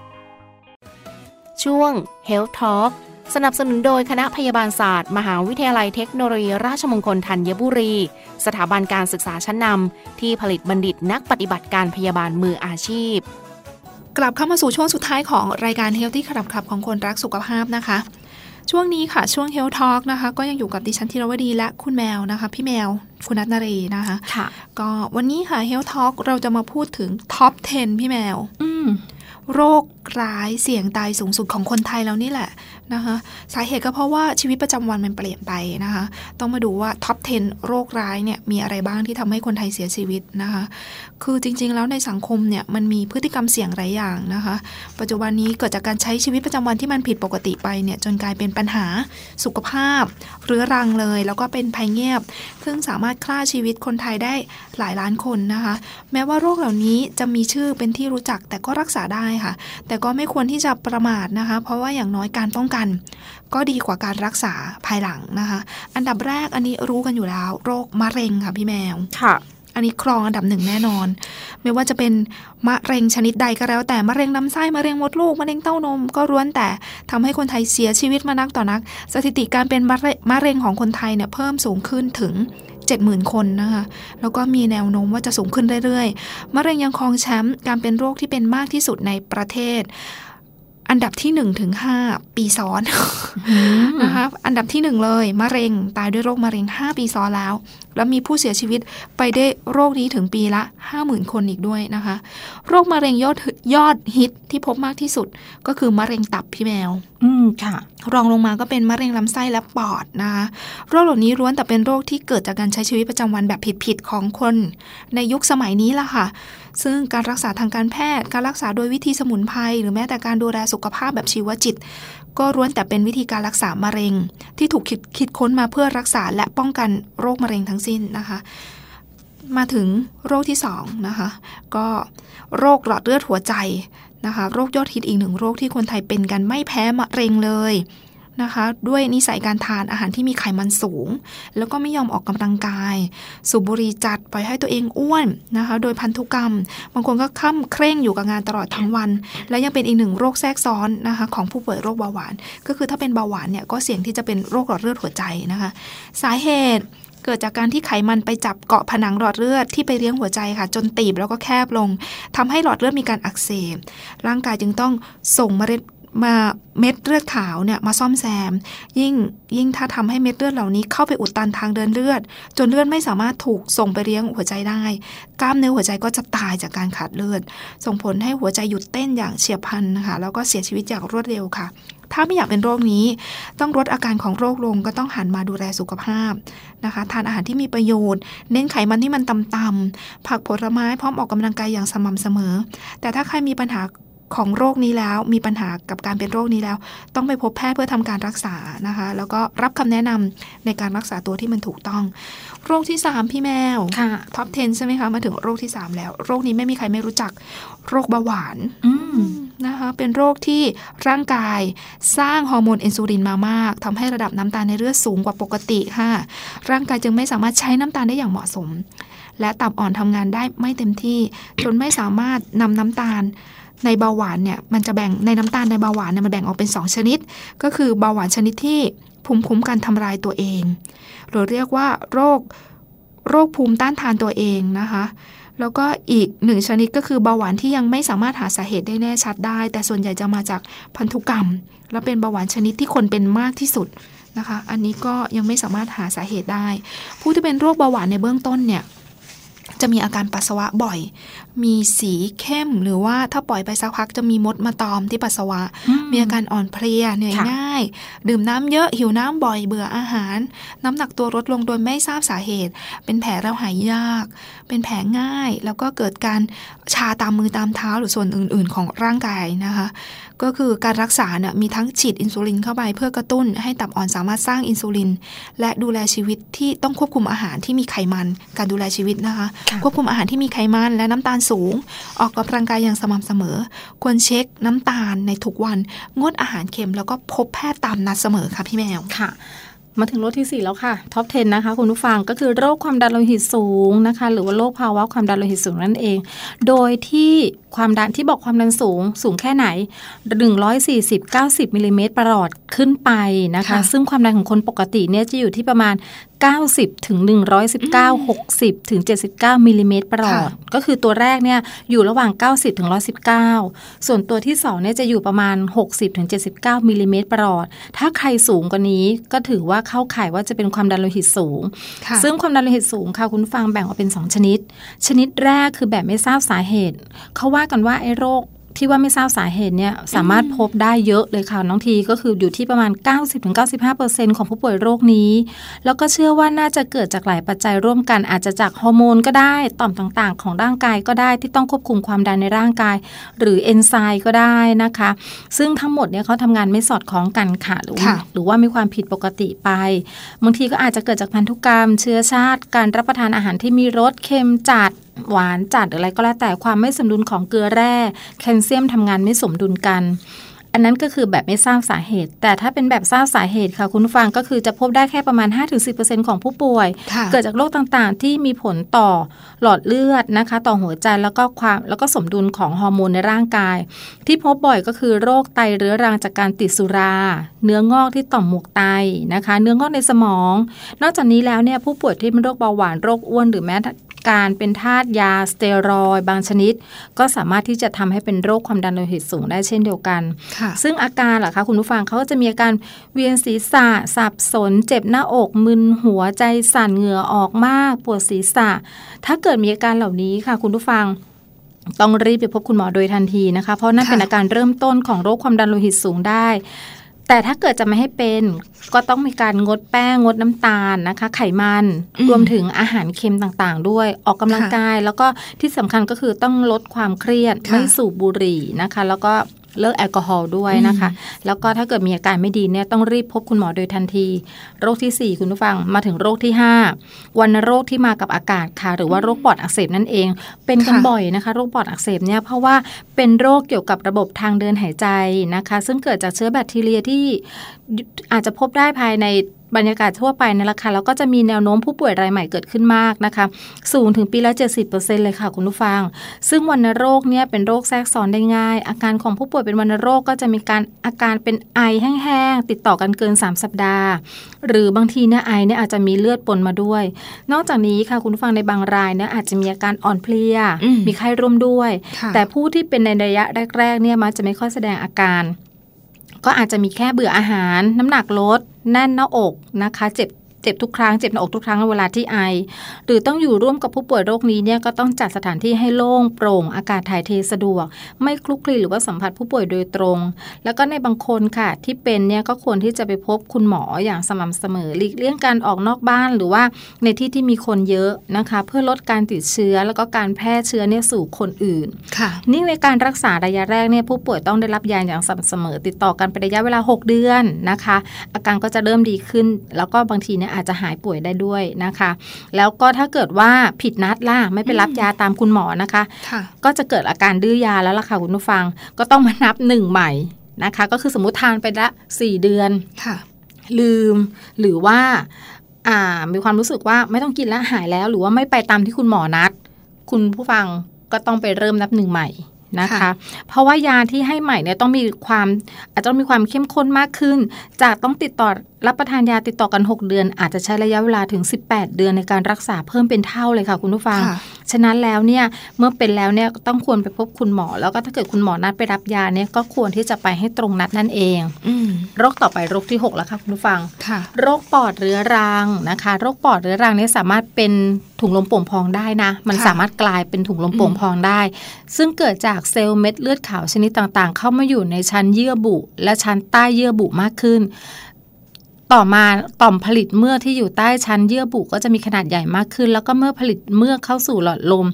ช่วง Health Talk สนับสนุนโดยคณะพยาบาลศาสตร์ มหาวิทยาลัยเทคโนโลยีราชมงคลธัญบุรี สถาบันการศึกษาชั้นนำที่ผลิตบัณฑิตนักปฏิบัติการพยาบาลมืออาชีพ กลับเข้ามาสู่ช่วงสุดท้ายของรายการ Healthy ขับขับของคนรักสุขภาพนะคะ ช่วงนี้ค่ะช่วง Health Talk นะคะ ก็ยังอยู่กับดิฉันธีรวดีและคุณแมวนะคะ พี่แมวคุณนัทนารีนะคะค่ะ ก็วันนี้ค่ะ Health Talk เราจะมาพูดถึงท็อป 10 พี่แมว อืม โรคร้ายเสี่ยงตายสูงสุดของคนไทยแล้วนี่แหละ นะคะสาเหตุก็เพราะว่าชีวิตประจำวันมันเปลี่ยนไปนะคะ ต้องมาดูว่าท็อป 10 โรคร้ายเนี่ยมีอะไรบ้างที่ทำให้คนไทยเสียชีวิตนะคะ คือจริงๆ แล้วในสังคมเนี่ยมันมีพฤติกรรมเสี่ยงหลายอย่างนะคะ ปัจจุบันนี้เกิดจากการใช้ชีวิตประจำวันที่มันผิดปกติไปเนี่ยจนกลายเป็นปัญหาสุขภาพเรื้อรังเลย แล้วก็เป็นภัยเงียบ ซึ่งสามารถฆ่าชีวิตคนไทยได้หลายล้านคนนะคะ แม้ว่าโรคเหล่านี้จะมีชื่อเป็นที่รู้จักแต่ก็รักษาได้ค่ะ แต่ก็ไม่ควรที่จะประมาทนะคะ เพราะว่าอย่างน้อยการป้องกันก็ดีกว่าการรักษาภายหลังนะคะ อันดับแรกอันนี้รู้กันอยู่แล้ว โรคมะเร็งค่ะพี่แมว ค่ะ อันนี้ครองอันดับหนึ่งแน่นอน ไม่ว่าจะเป็นมะเร็งชนิดใดก็แล้ว แต่มะเร็งลำไส้มะเร็งมดลูกมะเร็งเต้านม ก็ล้วนแต่ทำให้คนไทยเสียชีวิตมานักต่อนัก สถิติการเป็นมะเร็งมะเร็งของคนไทยเนี่ยเพิ่มสูงขึ้นถึง70,000 คนนะคะ แล้วก็มีแนวโน้มว่าจะสูงขึ้นเรื่อยๆ มะเร็งยังครองแชมป์การเป็นโรคที่เป็นมากที่สุดในประเทศ อันดับที่1ถึง5ปีซ้อนนะคะอันดับที่1เลยมะเร็งตายด้วยโรคมะเร็ง5ปีซ้อนแล้ว แล้วมีผู้เสียชีวิตไปได้โรคนี้ถึงปีละ50,000คนอีกด้วยนะคะ โรคมะเร็งยอดยอดฮิตที่พบมากที่สุดก็คือมะเร็งตับพี่แมว อืมค่ะ รองลงมาก็เป็นมะเร็งลำไส้และปอดนะคะโรคเหล่านี้ล้วนแต่เป็นโรคที่เกิดจากการใช้ชีวิตประจำวันแบบผิดๆของคน ในยุคสมัยนี้ล่ะค่ะ ซึ่งการรักษาทางการแพทย์ การรักษาโดยวิธีสมุนไพรหรือแม้แต่การดูแลสุขภาพแบบชีวจิต ก็ล้วนแต่เป็นวิธีการรักษามะเร็ง ที่ถูกคิดคิดค้นมาเพื่อรักษาและป้องกันโรคมะเร็งทั้งสิ้นนะคะ มาถึงโรคที่สองนะคะก็โรคหลอดเลือดหัวใจนะคะ โรคยอดฮิตอีกหนึ่งโรคที่คนไทยเป็นกันไม่แพ้มะเร็งเลย นะคะ ด้วยนิสัยการทานอาหารที่มีไขมันสูง แล้วก็ไม่ยอมออกกำลังกาย สูบบุหรี่จัดปล่อยให้ตัวเองอ้วนนะคะ โดยพันธุกรรม บางคนก็ค่ำเคร่งอยู่กับงานตลอดทั้งวัน และยังเป็นอีกหนึ่งโรคแทรกซ้อนนะคะของผู้ป่วยโรคเบาหวาน ก็คือถ้าเป็นเบาหวานเนี่ยก็เสี่ยงที่จะเป็นโรคหลอดเลือดหัวใจนะคะ สาเหตุเกิดจากการที่ไขมันไปจับเกาะผนังหลอดเลือดที่ไปเลี้ยงหัวใจค่ะ จนตีบแล้วก็แคบลงทำให้หลอดเลือดมีการอักเสบ ร่างกายจึงต้องส่งเมล็ด มาเม็ดเลือดขาวเนี่ยมาซ่อมแซม ยิ่งยิ่งถ้าทำให้เม็ดเลือดเหล่านี้เข้าไปอุดตันทางเดินเลือด จนเลือดไม่สามารถถูกส่งไปเลี้ยงหัวใจได้ กล้ามเนื้อหัวใจก็จะตายจากการขาดเลือด ส่งผลให้หัวใจหยุดเต้นอย่างเฉียบพลันนะคะแล้วก็เสียชีวิตอย่างรวดเร็วค่ะ ถ้าไม่อยากเป็นโรคนี้ ต้องลดอาการของโรคลงก็ต้องหันมาดูแลสุขภาพนะคะทานอาหารที่มีประโยชน์ เน้นไขมันที่มันต่ำๆผักผลไม้พร้อมออกกำลังกายอย่างสม่ำเสมอ แต่ถ้าใครมีปัญหา ของโรคนี้แล้ว มีปัญหากับการเป็นโรคนี้แล้ว ต้องไปพบแพทย์เพื่อทำการรักษานะคะ แล้วก็รับคำแนะนำในการรักษาตัวที่มันถูกต้อง โรคที่ 3 พี่แมวค่ะท็อป 10 ใช่ไหมคะ มาถึงโรคที่ 3 แล้ว โรคนี้ไม่มีใครไม่รู้จักโรคเบาหวานนะคะเป็นโรคที่ร่างกายสร้างฮอร์โมนอินซูลินมามากทำให้ระดับน้ำตาลในเลือดสูงกว่าปกติค่ะ ร่างกายจึงไม่สามารถใช้น้ำตาลได้อย่างเหมาะสม และตับอ่อนทำงานได้ไม่เต็มที่ จนไม่สามารถนำน้ำตาล ในเบาหวานเนี่ยมันจะแบ่งในน้ำตาลในเบาหวานเนี่ยมันแบ่งออกเป็น 2 ชนิด ก็คือเบาหวานชนิดที่ภูมิคุ้มกันทำลายตัวเอง หรือเรียกว่าโรคโรคภูมิต้านทานตัวเองนะคะแล้วก็อีกหนึ่งชนิดก็คือเบาหวานที่ยังไม่สามารถหาสาเหตุได้แน่ชัดได้ แต่ส่วนใหญ่จะมาจากพันธุกรรม และเป็นเบาหวานชนิดที่คนเป็นมากที่สุดนะคะ อันนี้ก็ยังไม่สามารถหาสาเหตุได้ ผู้ที่เป็นโรคเบาหวานในเบื้องต้นเนี่ย จะมีอาการปัสสาวะบ่อย มีสีเข้มหรือว่าถ้าปล่อยไปสักพักจะมีมดมาตอมที่ปัสสาวะ มีอาการอ่อนเพลียเหนื่อยง่าย ดื่มน้ำเยอะหิวน้ำบ่อยเบื่ออาหาร น้ำหนักตัวลดลงโดยไม่ทราบสาเหตุ เป็นแผลเราหายยาก เป็นแผลง่าย แล้วก็เกิดการชาตามมือตามเท้าหรือส่วนอื่น ๆ ของร่างกายนะคะ ก็คือการรักษาเนี่ยมีทั้งฉีดอินซูลินเข้าไปเพื่อกระตุ้นให้ตับอ่อนสามารถสร้างอินซูลิน และดูแลชีวิตที่ต้องควบคุมอาหารที่มีไขมัน การดูแลชีวิตนะคะ ควบคุมอาหารที่มีไขมันและน้ำตาลสูง ออกกำลังกายอย่างสม่ำเสมอ ควรเช็คน้ำตาลในทุกวัน งดอาหารเค็มแล้วก็พบแพทย์ตามนัดเสมอค่ะพี่แมวค่ะ มาถึงโรคที่ 4 แล้วค่ะท็อป 10 นะคะ คุณผู้ฟังก็คือโรคความดันโลหิตสูงนะคะ หรือว่าโรคภาวะความดันโลหิตสูงนั่นเอง โดยที่ความดันที่บอกความดันสูงสูงแค่ไหน 140 90มิลลิเมตรประหลอดขึ้นไปนะคะค่ะซึ่งความดันของคนปกติเนี่ยจะอยู่ที่ประมาณ 90ถึง119 60ถึง79มิลลิเมตรประหลอด ก็คือตัวแรกเนี่ยอยู่ระหว่าง 90ถึง119 ส่วนตัวที่2เนี่ยจะอยู่ประมาณ 60ถึง79มิลลิเมตรประหลอด ถ้าใครสูงกว่านี้ก็ถือว่าเข้าข่ายว่าจะเป็นความดันโลหิตสูงค่ะซึ่งความดันโลหิตสูงค่ะคุณผู้ฟังแบ่งออกเป็น 2 ชนิด ชนิดแรกคือแบบไม่ทราบสาเหตุ เขาว่ากันว่าไอ้โรค ที่ว่าไม่ทราบสาเหตุเนี่ยสามารถพบได้เยอะเลยค่ะน้องทีก็คืออยู่ที่ประมาณ 90-95%ของผู้ป่วยโรคนี้ แล้วก็เชื่อว่าน่าจะเกิดจากหลายปัจจัยร่วมกัน อาจจะจากฮอร์โมนก็ได้ต่อมต่างๆ ของร่างกายก็ได้ที่ต้องควบคุมความดันในร่างกาย หรือเอนไซม์ก็ได้นะคะ ซึ่งทั้งหมดเนี่ยเขาทำงานไม่สอดคล้องกันค่ะหรือว่าค่ะหรือว่ามีความผิดปกติไปบางทีก็อาจจะเกิดจากพันธุกรรม เชื้อชาติ การรับประทานอาหารที่มีรสเค็มจัด หวานจัดหรืออะไรก็แล้วแต่ความไม่สมดุลของเกลือแร่ แคลเซียมทำงานไม่สมดุลกัน อันนั้นก็คือแบบไม่ทราบสาเหตุ แต่ถ้าเป็นแบบทราบสาเหตุค่ะ คุณผู้ฟังก็คือจะพบได้แค่ประมาณ 5-10%ของผู้ป่วยค่ะเกิดจากโรคต่างๆ ที่มีผลต่อหลอดเลือดนะคะ ต่อหัวใจแล้วก็ความแล้วก็สมดุลของฮอร์โมนในร่างกาย ที่พบบ่อยก็คือโรคไตเรื้อรังจากการติดสุรา เนื้องอกที่ต่อมหมวกไตนะคะ เนื้องอกในสมอง นอกจากนี้แล้วเนี่ยผู้ป่วยที่เป็นโรคเบาหวานโรคอ้วนหรือแม้ การเป็นทาสยาสเตียรอยด์บางชนิด ก็สามารถที่จะทำให้เป็นโรคความดันโลหิตสูงได้เช่นเดียวกันค่ะซึ่งอาการล่ะคะคุณผู้ฟังเขาก็จะมีอาการเวียนศีรษะ สับสน เจ็บหน้าอก มึนหัวใจสั่นเหงื่อออกมาก ปวดศีรษะ ถ้าเกิดมีอาการเหล่านี้ค่ะ คุณผู้ฟังต้องรีบไปพบคุณหมอโดยทันทีนะคะ เพราะนั่นค่ะเป็นอาการเริ่มต้นของโรคความดันโลหิตสูงได้ แต่ถ้าเกิดจะไม่ให้เป็นก็ต้องมีการงดแป้งงดน้ำตาลนะคะ ไขมันอืมรวมถึงอาหารเค็มต่างๆ ด้วยออกกำลังค่ะกาย แล้วก็ที่สำคัญก็คือต้องลดความเครียดค่ะไม่สูบบุหรี่นะคะ แล้วก็ เลิกแอลกอฮอล์ด้วยนะคะ แล้วก็ถ้าเกิดมีอาการไม่ดีเนี่ยต้องรีบพบคุณหมอโดยทันที โรคทีสี่4 คุณผู้ฟังมาถึงโรคที่ 5 วันโรคที่มากับอากาศค่ะ หรือว่าโรคปอดอักเสบนั่นเอง เป็นกันค่ะบ่อยนะคะ โรคปอดอักเสบเนี่ยเพราะว่าเป็นโรคเกี่ยวกับระบบทางเดินหายใจนะคะ ซึ่งเกิดจากเชื้อแบคทีเรียที่อาจจะพบได้ภายใน บรรยากาศทั่วไปนั่นแหละค่ะแล้วก็จะมีแนวโน้มผู้ป่วยรายใหม่เกิดขึ้นมากนะคะสูงถึงปีละ 70%เลยค่ะคุณผู้ฟัง ซึ่งวัณโรคเนี่ยเป็นโรคแทรกซ้อนได้ง่าย อาการของผู้ป่วยเป็นวัณโรคก็จะมีการอาการเป็นไอแห้งๆติดต่อกันเกิน 3 สัปดาห์ หรือบางทีเนี่ยไอเนี่ยอาจจะมีเลือดปนมาด้วย นอกจากนี้ค่ะคุณผู้ฟังในบางรายเนี่ยอาจจะมีอาการอ่อนเพลียอืมมีไข้ร่วมด้วยค่ะแต่ผู้ที่เป็นในระยะแรกๆเนี่ยมักจะไม่ค่อยแสดงอาการ ก็อาจจะมีแค่เบื่ออาหาร น้ำหนักลด แน่นหน้าอกนะคะ เจ็บ เจ็บทุกครั้งเจ็บหน้าอกทุกครั้งเวลาที่ไอ หรือต้องอยู่ร่วมกับผู้ป่วยโรคนี้เนี่ยก็ต้องจัดสถานที่ให้โล่งโปร่ง อากาศถ่ายเทสะดวก ไม่คลุกคลีหรือว่าสัมผัสผู้ป่วยโดยตรง แล้วก็ในบางคนค่ะที่เป็นเนี่ยก็ควรที่จะไปพบคุณหมออย่างสม่ำเสมอหลีกเลี่ยงการออกนอกบ้านหรือว่าในที่ที่มีคนเยอะนะคะ เพื่อลดการติดเชื้อแล้วก็การแพร่เชื้อเนี่ยสู่คนอื่นค่ะนี่ในการรักษาระยะแรกเนี่ยผู้ป่วยต้องได้รับยาอย่างสม่ำเสมอ ติดต่อกันเป็นระยะเวลา 6 เดือนนะคะ อาการก็จะเริ่มดีขึ้น แล้วก็บางทีเนี่ยอาจจะหายป่วยได้ด้วยนะคะ แล้วก็ถ้าเกิดว่าผิดนัดล่ะไม่ไปรับยาตามคุณหมอนะคะค่ะก็จะเกิดอาการดื้อยาแล้วล่ะค่ะคุณผู้ฟัง ก็ต้องมานับหนึ่งใหม่นะคะ ก็คือสมมติทานไปละสี่เดือนค่ะลืมหรือว่าอ่ามีความรู้สึกว่าไม่ต้องกินแล้วหายแล้ว หรือว่าไม่ไปตามที่คุณหมอนัด คุณผู้ฟังก็ต้องไปเริ่มนับหนึ่งใหม่นะคะค่ะเพราะว่ายาที่ให้ใหม่เนี่ยต้องมีความอาจจะต้องมีความเข้มข้นมากขึ้น จากต้องติดต่อ รับประทานยาติดต่อกัน 6 เดือน อาจจะใช้ระยะเวลาถึง 18 เดือนในการรักษาเพิ่มเป็นเท่าเลยค่ะคุณผู้ฟังค่ะฉะนั้นแล้วเนี่ยเมื่อเป็นแล้วเนี่ยต้องควรไปพบคุณหมอ แล้วก็ถ้าเกิดคุณหมอนัดไปรับยาเนี่ยก็ควรที่จะไปให้ตรงนัดนั่นเองอืมโรคต่อไปโรคที่ 6 แล้วค่ะคุณผู้ฟังค่ะโรคปอดเรื้อรังนะคะ โรคปอดเรื้อรังเนี่ยสามารถเป็นถุงลมโป่งพองได้นะ มันค่ะสามารถกลายเป็นถุงลมโป่งพองได้ ซึ่งเกิดจากเซลล์เม็ดเลือดขาวชนิดต่างๆ เข้ามาอยู่ในชั้นเยื่อบุ และชั้นใต้เยื่อบุมากขึ้น ต่อมาต่อมผลิตเมือกที่อยู่ใต้ชั้นเยื่อบุก็จะมีขนาดใหญ่มากขึ้น แล้วก็เมื่อผลิตเมือกเข้าสู่หลอดลม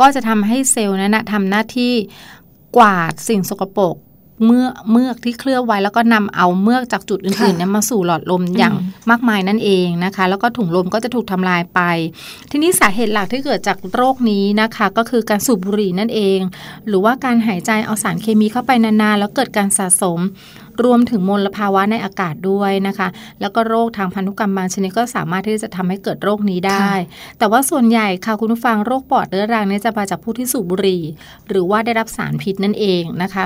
ก็จะทำให้เซลล์นั้นนะทำหน้าที่กวาดสิ่งสกปรกเมื่อเมือกที่เคลือบไว้แล้วก็นำเอาเมือกจากจุดอื่นๆเนี่ยมาสู่หลอดลมอย่างมากมายนั่นเองนะคะ แล้วก็ถุงลมก็จะถูกทำลายไป ทีนี้สาเหตุหลักที่เกิดจากโรคนี้นะคะ ก็คือการสูบบุหรี่นั่นเอง หรือว่าการหายใจเอาสารเคมีเข้าไปนานๆแล้วเกิดการสะสม รวมถึงมลภาวะในอากาศด้วยนะคะ แล้วก็โรคทางพันธุกรรมบางชนิดก็สามารถที่จะทำให้เกิดโรคนี้ได้ แต่ว่าส่วนใหญ่ค่ะคุณผู้ฟังโรคปอดเรื้อรังเนี่ยจะมาจากผู้ที่สูบบุหรี่ หรือว่าได้รับสารพิษนั่นเองนะคะ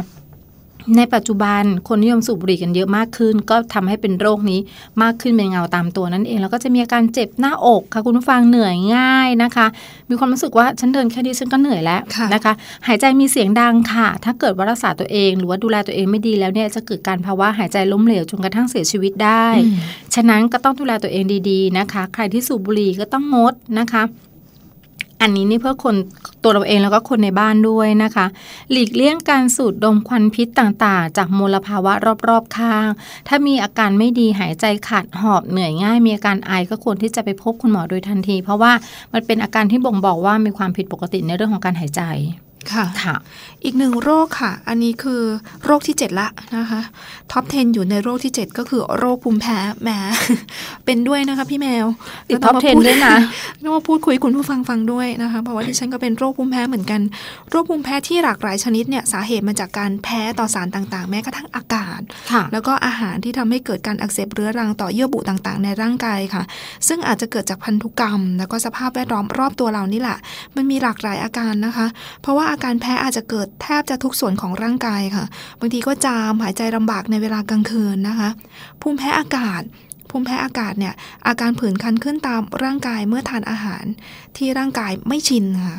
ในปัจจุบันคนนิยมสูบบุหรี่กันเยอะมากขึ้น ก็ทำให้เป็นโรคนี้มากขึ้นเป็นเงาตามตัวนั่นเอง แล้วก็จะมีอาการเจ็บหน้าอกค่ะคุณผู้ฟังเหนื่อยง่ายนะคะ มีความรู้สึกว่าฉันเดินแค่นี้ฉันก็เหนื่อยแล้วค่ะนะคะ หายใจมีเสียงดังค่ะ ถ้าเกิดว่ารักษาตัวเอง หรือว่าดูแลตัวเองไม่ดีแล้วเนี่ยจะเกิดการภาวะหายใจล้มเหลวจนกระทั่งเสียชีวิตได้อืมฉะนั้นก็ต้องดูแลตัวเองดีๆนะคะ ใครที่สูบบุหรี่ก็ต้องงดนะคะ อันนี้นี่เพื่อคนตัวเราเองแล้วก็คนในบ้านด้วยนะคะ หลีกเลี่ยงการสูดดมควันพิษต่างๆ จากมลภาวะรอบๆข้าง ถ้ามีอาการไม่ดีหายใจขัดหอบเหนื่อยง่าย มีอาการไอก็ควรที่จะไปพบคุณหมอโดยทันที เพราะว่ามันเป็นอาการที่บ่งบอกว่ามีความผิดปกติในเรื่องของการหายใจ ค่ะค่ะ อีกหนึ่งโรคค่ะ อันนี้คือโรคที่ 7 ละนะคะท็อป 10 อยู่ในโรคที่ 7 ก็คือโรคภูมิแพ้แหมเป็นด้วยนะคะพี่แมวติดก็ท็อปมา10พูด้วยนะต้องมาพูดคุยคุณผู้ฟังฟังด้วยนะคะเพราะว่าดิฉันก็เป็นโรคภูมิแพ้เหมือนกัน โรคภูมิแพ้ที่หลากหลายชนิดเนี่ยสาเหตุมาจากการแพ้ต่อสารต่างๆ แม้กระทั่งอากาศค่ะแล้วก็อาหารที่ทำให้เกิดการอักเสบเรื้อรังต่อเยื่อบุต่างๆ ในร่างกายค่ะ ซึ่งอาจจะเกิดจากพันธุกรรม แล้วก็สภาพแวดล้อมรอบตัวเรานี่แหละ มันมีหลากหลายอาการนะคะ เพราะว่าอาการแพ้อาจจะเกิดแทบจะทุกส่วนของร่างกายค่ะ บางทีก็จามหายใจลำบากในเวลากลางคืนนะคะ ภูมิแพ้อากาศ ภูมิแพ้อากาศเนี่ยอาการผื่นคันขึ้นตามร่างกายเมื่อทานอาหารที่ร่างกายไม่ชินค่ะ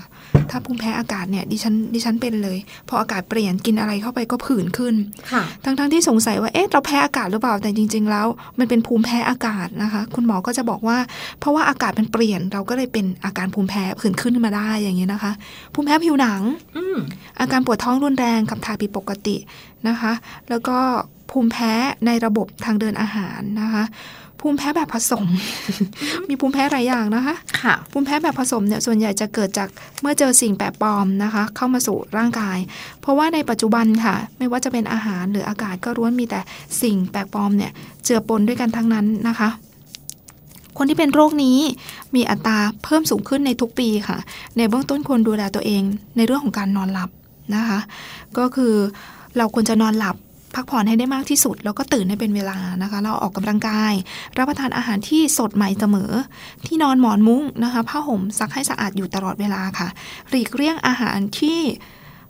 ถ้าภูมิแพ้อากาศเนี่ยดิฉันดิฉันเป็นเลย พออากาศเปลี่ยนกินอะไรเข้าไปก็ผื่นขึ้นค่ะทั้งทั้งๆที่สงสัยว่าเอ๊ะเราแพ้อากาศหรือเปล่าแต่จริง ๆ แล้ว มันเป็นภูมิแพ้อากาศนะคะ คุณหมอก็จะบอกว่า เพราะว่าอากาศมันเปลี่ยน เราก็เลยเป็นอาการภูมิแพ้ผื่นขึ้นมาได้อย่างนี้ยนะคะ ภูมิแพ้ผิวหนังอืมอาการปวดท้องรุนแรงขับถ่ายผิดปกตินะคะ แล้วก็ภูมิแพ้ในระบบทางเดินอาหารนะคะ ภูมิแพ้แบบผสม มีภูมิแพ้หลายอย่างนะคะ ค่ะ ภูมิแพ้แบบผสมเนี่ยส่วนใหญ่จะเกิดจากเมื่อเจอสิ่งแปลกปลอมนะคะ เข้ามาสู่ร่างกาย เพราะว่าในปัจจุบันค่ะ ไม่ว่าจะเป็นอาหารหรืออากาศก็ล้วนมีแต่สิ่งแปลกปลอมเนี่ยเจือปนด้วยกันทั้งนั้นนะคะคนที่เป็นโรคนี้มีอัตราเพิ่มสูงขึ้นในทุกปีค่ะ ในเบื้องต้นควรดูแลตัวเองในเรื่องของการนอนหลับนะคะ ก็คือเราควรจะนอนหลับ พักผ่อนให้ได้มากที่สุด แล้วก็ตื่นให้เป็นเวลานะคะ เราออกกำลังกาย รับประทานอาหารที่สดใหม่เสมอ ที่นอนหมอนมุ้งนะคะผ้าห่มซักให้สะอาดอยู่ตลอดเวลาค่ะ หลีกเลี่ยงอาหารที่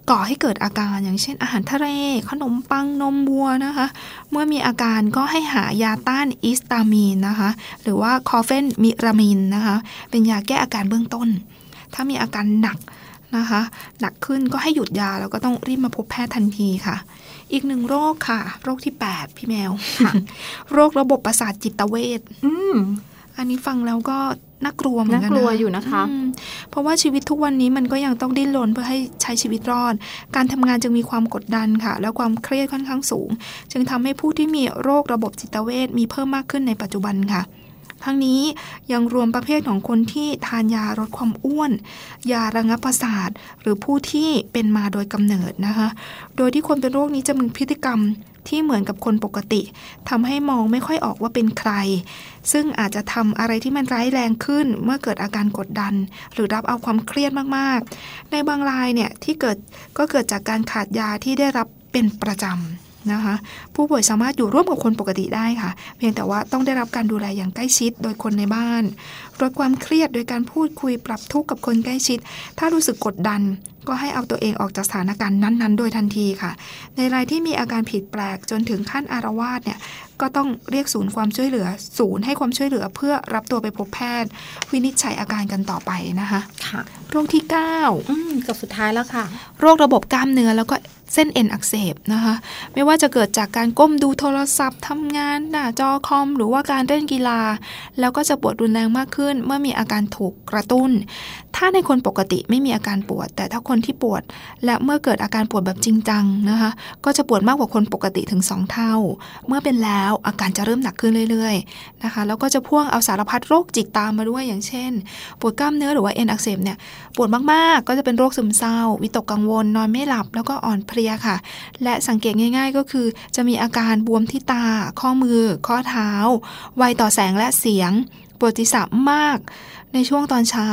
ก่อให้เกิดอาการอย่างเช่นอาหารทะเล ขนมปังนมวัวนะคะ เมื่อมีอาการก็ให้หายาต้านอิสตามีนนะคะ หรือว่าคอเฟนมิรามินนะคะ เป็นยาแก้อาการเบื้องต้น ถ้ามีอาการหนักนะคะ หนักขึ้นก็ให้หยุดยาแล้วก็ต้องรีบมาพบแพทย์ทันทีค่ะ อีกหนึ่งโรคค่ะ โรคที่ 8 พี่แมวโรคระบบประสาทจิตเวชอืมอันนี้ฟังแล้วก็น่ากลัวเหมือนกันน่ากลัวอยู่นะคะอืมเพราะว่าชีวิตทุกวันนี้มันก็ยังต้องดิ้นรนเพื่อให้ใช้ชีวิตรอด การทำงานจึงมีความกดดันค่ะ แล้วความเครียดค่อนข้างสูง จึงทำให้ผู้ที่มีโรคระบบจิตเวชมีเพิ่มมากขึ้นในปัจจุบันค่ะ ทั้งนี้ยังรวมประเภทของคนที่ทานยาลดความอ้วน ยาระงับประสาท หรือผู้ที่เป็นมาโดยกำเนิดนะคะ โดยที่คนเป็นโรคนี้จะมีพฤติกรรมที่เหมือนกับคนปกติทำให้มองไม่ค่อยออกว่าเป็นใคร ซึ่งอาจจะทำอะไรที่มันร้ายแรงขึ้นเมื่อเกิดอาการกดดัน หรือรับเอาความเครียดมากๆ ในบางรายเนี่ยที่เกิดก็เกิดจากการขาดยาที่ได้รับเป็นประจำ นะคะ ผู้ป่วยสามารถอยู่ร่วมกับคนปกติได้ค่ะ เพียงแต่ว่าต้องได้รับการดูแลอย่างใกล้ชิดโดยคนในบ้านลดความเครียดโดยการพูดคุยปรับทุกข์กับคนใกล้ชิด ถ้ารู้สึกกดดันก็ให้เอาตัวเองออกจากสถานการณ์นั้นๆ โดยทันทีค่ะ ในรายที่มีอาการผิดแปลกจนถึงขั้นอารวาสเนี่ย ก็ต้องเรียกศูนย์ความช่วยเหลือ ศูนย์ให้ความช่วยเหลือเพื่อรับตัวไปพบแพทย์ วินิจฉัยอาการกันต่อไปนะคะค่ะโรคที่ 9อืมกับสุดท้ายแล้วค่ะ โรคระบบกล้ามเนื้อแล้วก็เส้นเอ็นอักเสบนะคะ ไม่ว่าจะเกิดจากการก้มดูโทรศัพท์ทำงานหน้าจอคอม หรือว่าการเล่นกีฬา แล้วก็จะปวดรุนแรงมากขึ้น เมื่อมีอาการถูกกระตุ้น ถ้าในคนปกติไม่มีอาการปวด แต่ถ้าคนที่ปวด และเมื่อเกิดอาการปวดแบบจริงจังนะคะ ก็จะปวดมากกว่าคนปกติถึง 2 เท่า เมื่อเป็นแล้วอาการจะเริ่มหนักขึ้นเรื่อยๆนะคะแล้วก็จะพ่วงเอาสารพัดโรคจิตตามมาด้วยอย่างเช่น ปวดกล้ามเนื้อหรือว่าเอ็นอักเสบเนี่ยปวดมากๆ ก็จะเป็นโรคซึมเศร้า วิตกกังวล นอนไม่หลับแล้วก็อ่อนเพลียค่ะ และสังเกตง่าย ๆ ก็คือ จะมีอาการบวมที่ตา ข้อมือ ข้อเท้า ไวต่อแสงและเสียงปวดศีรษะมาก ในช่วงตอนเช้า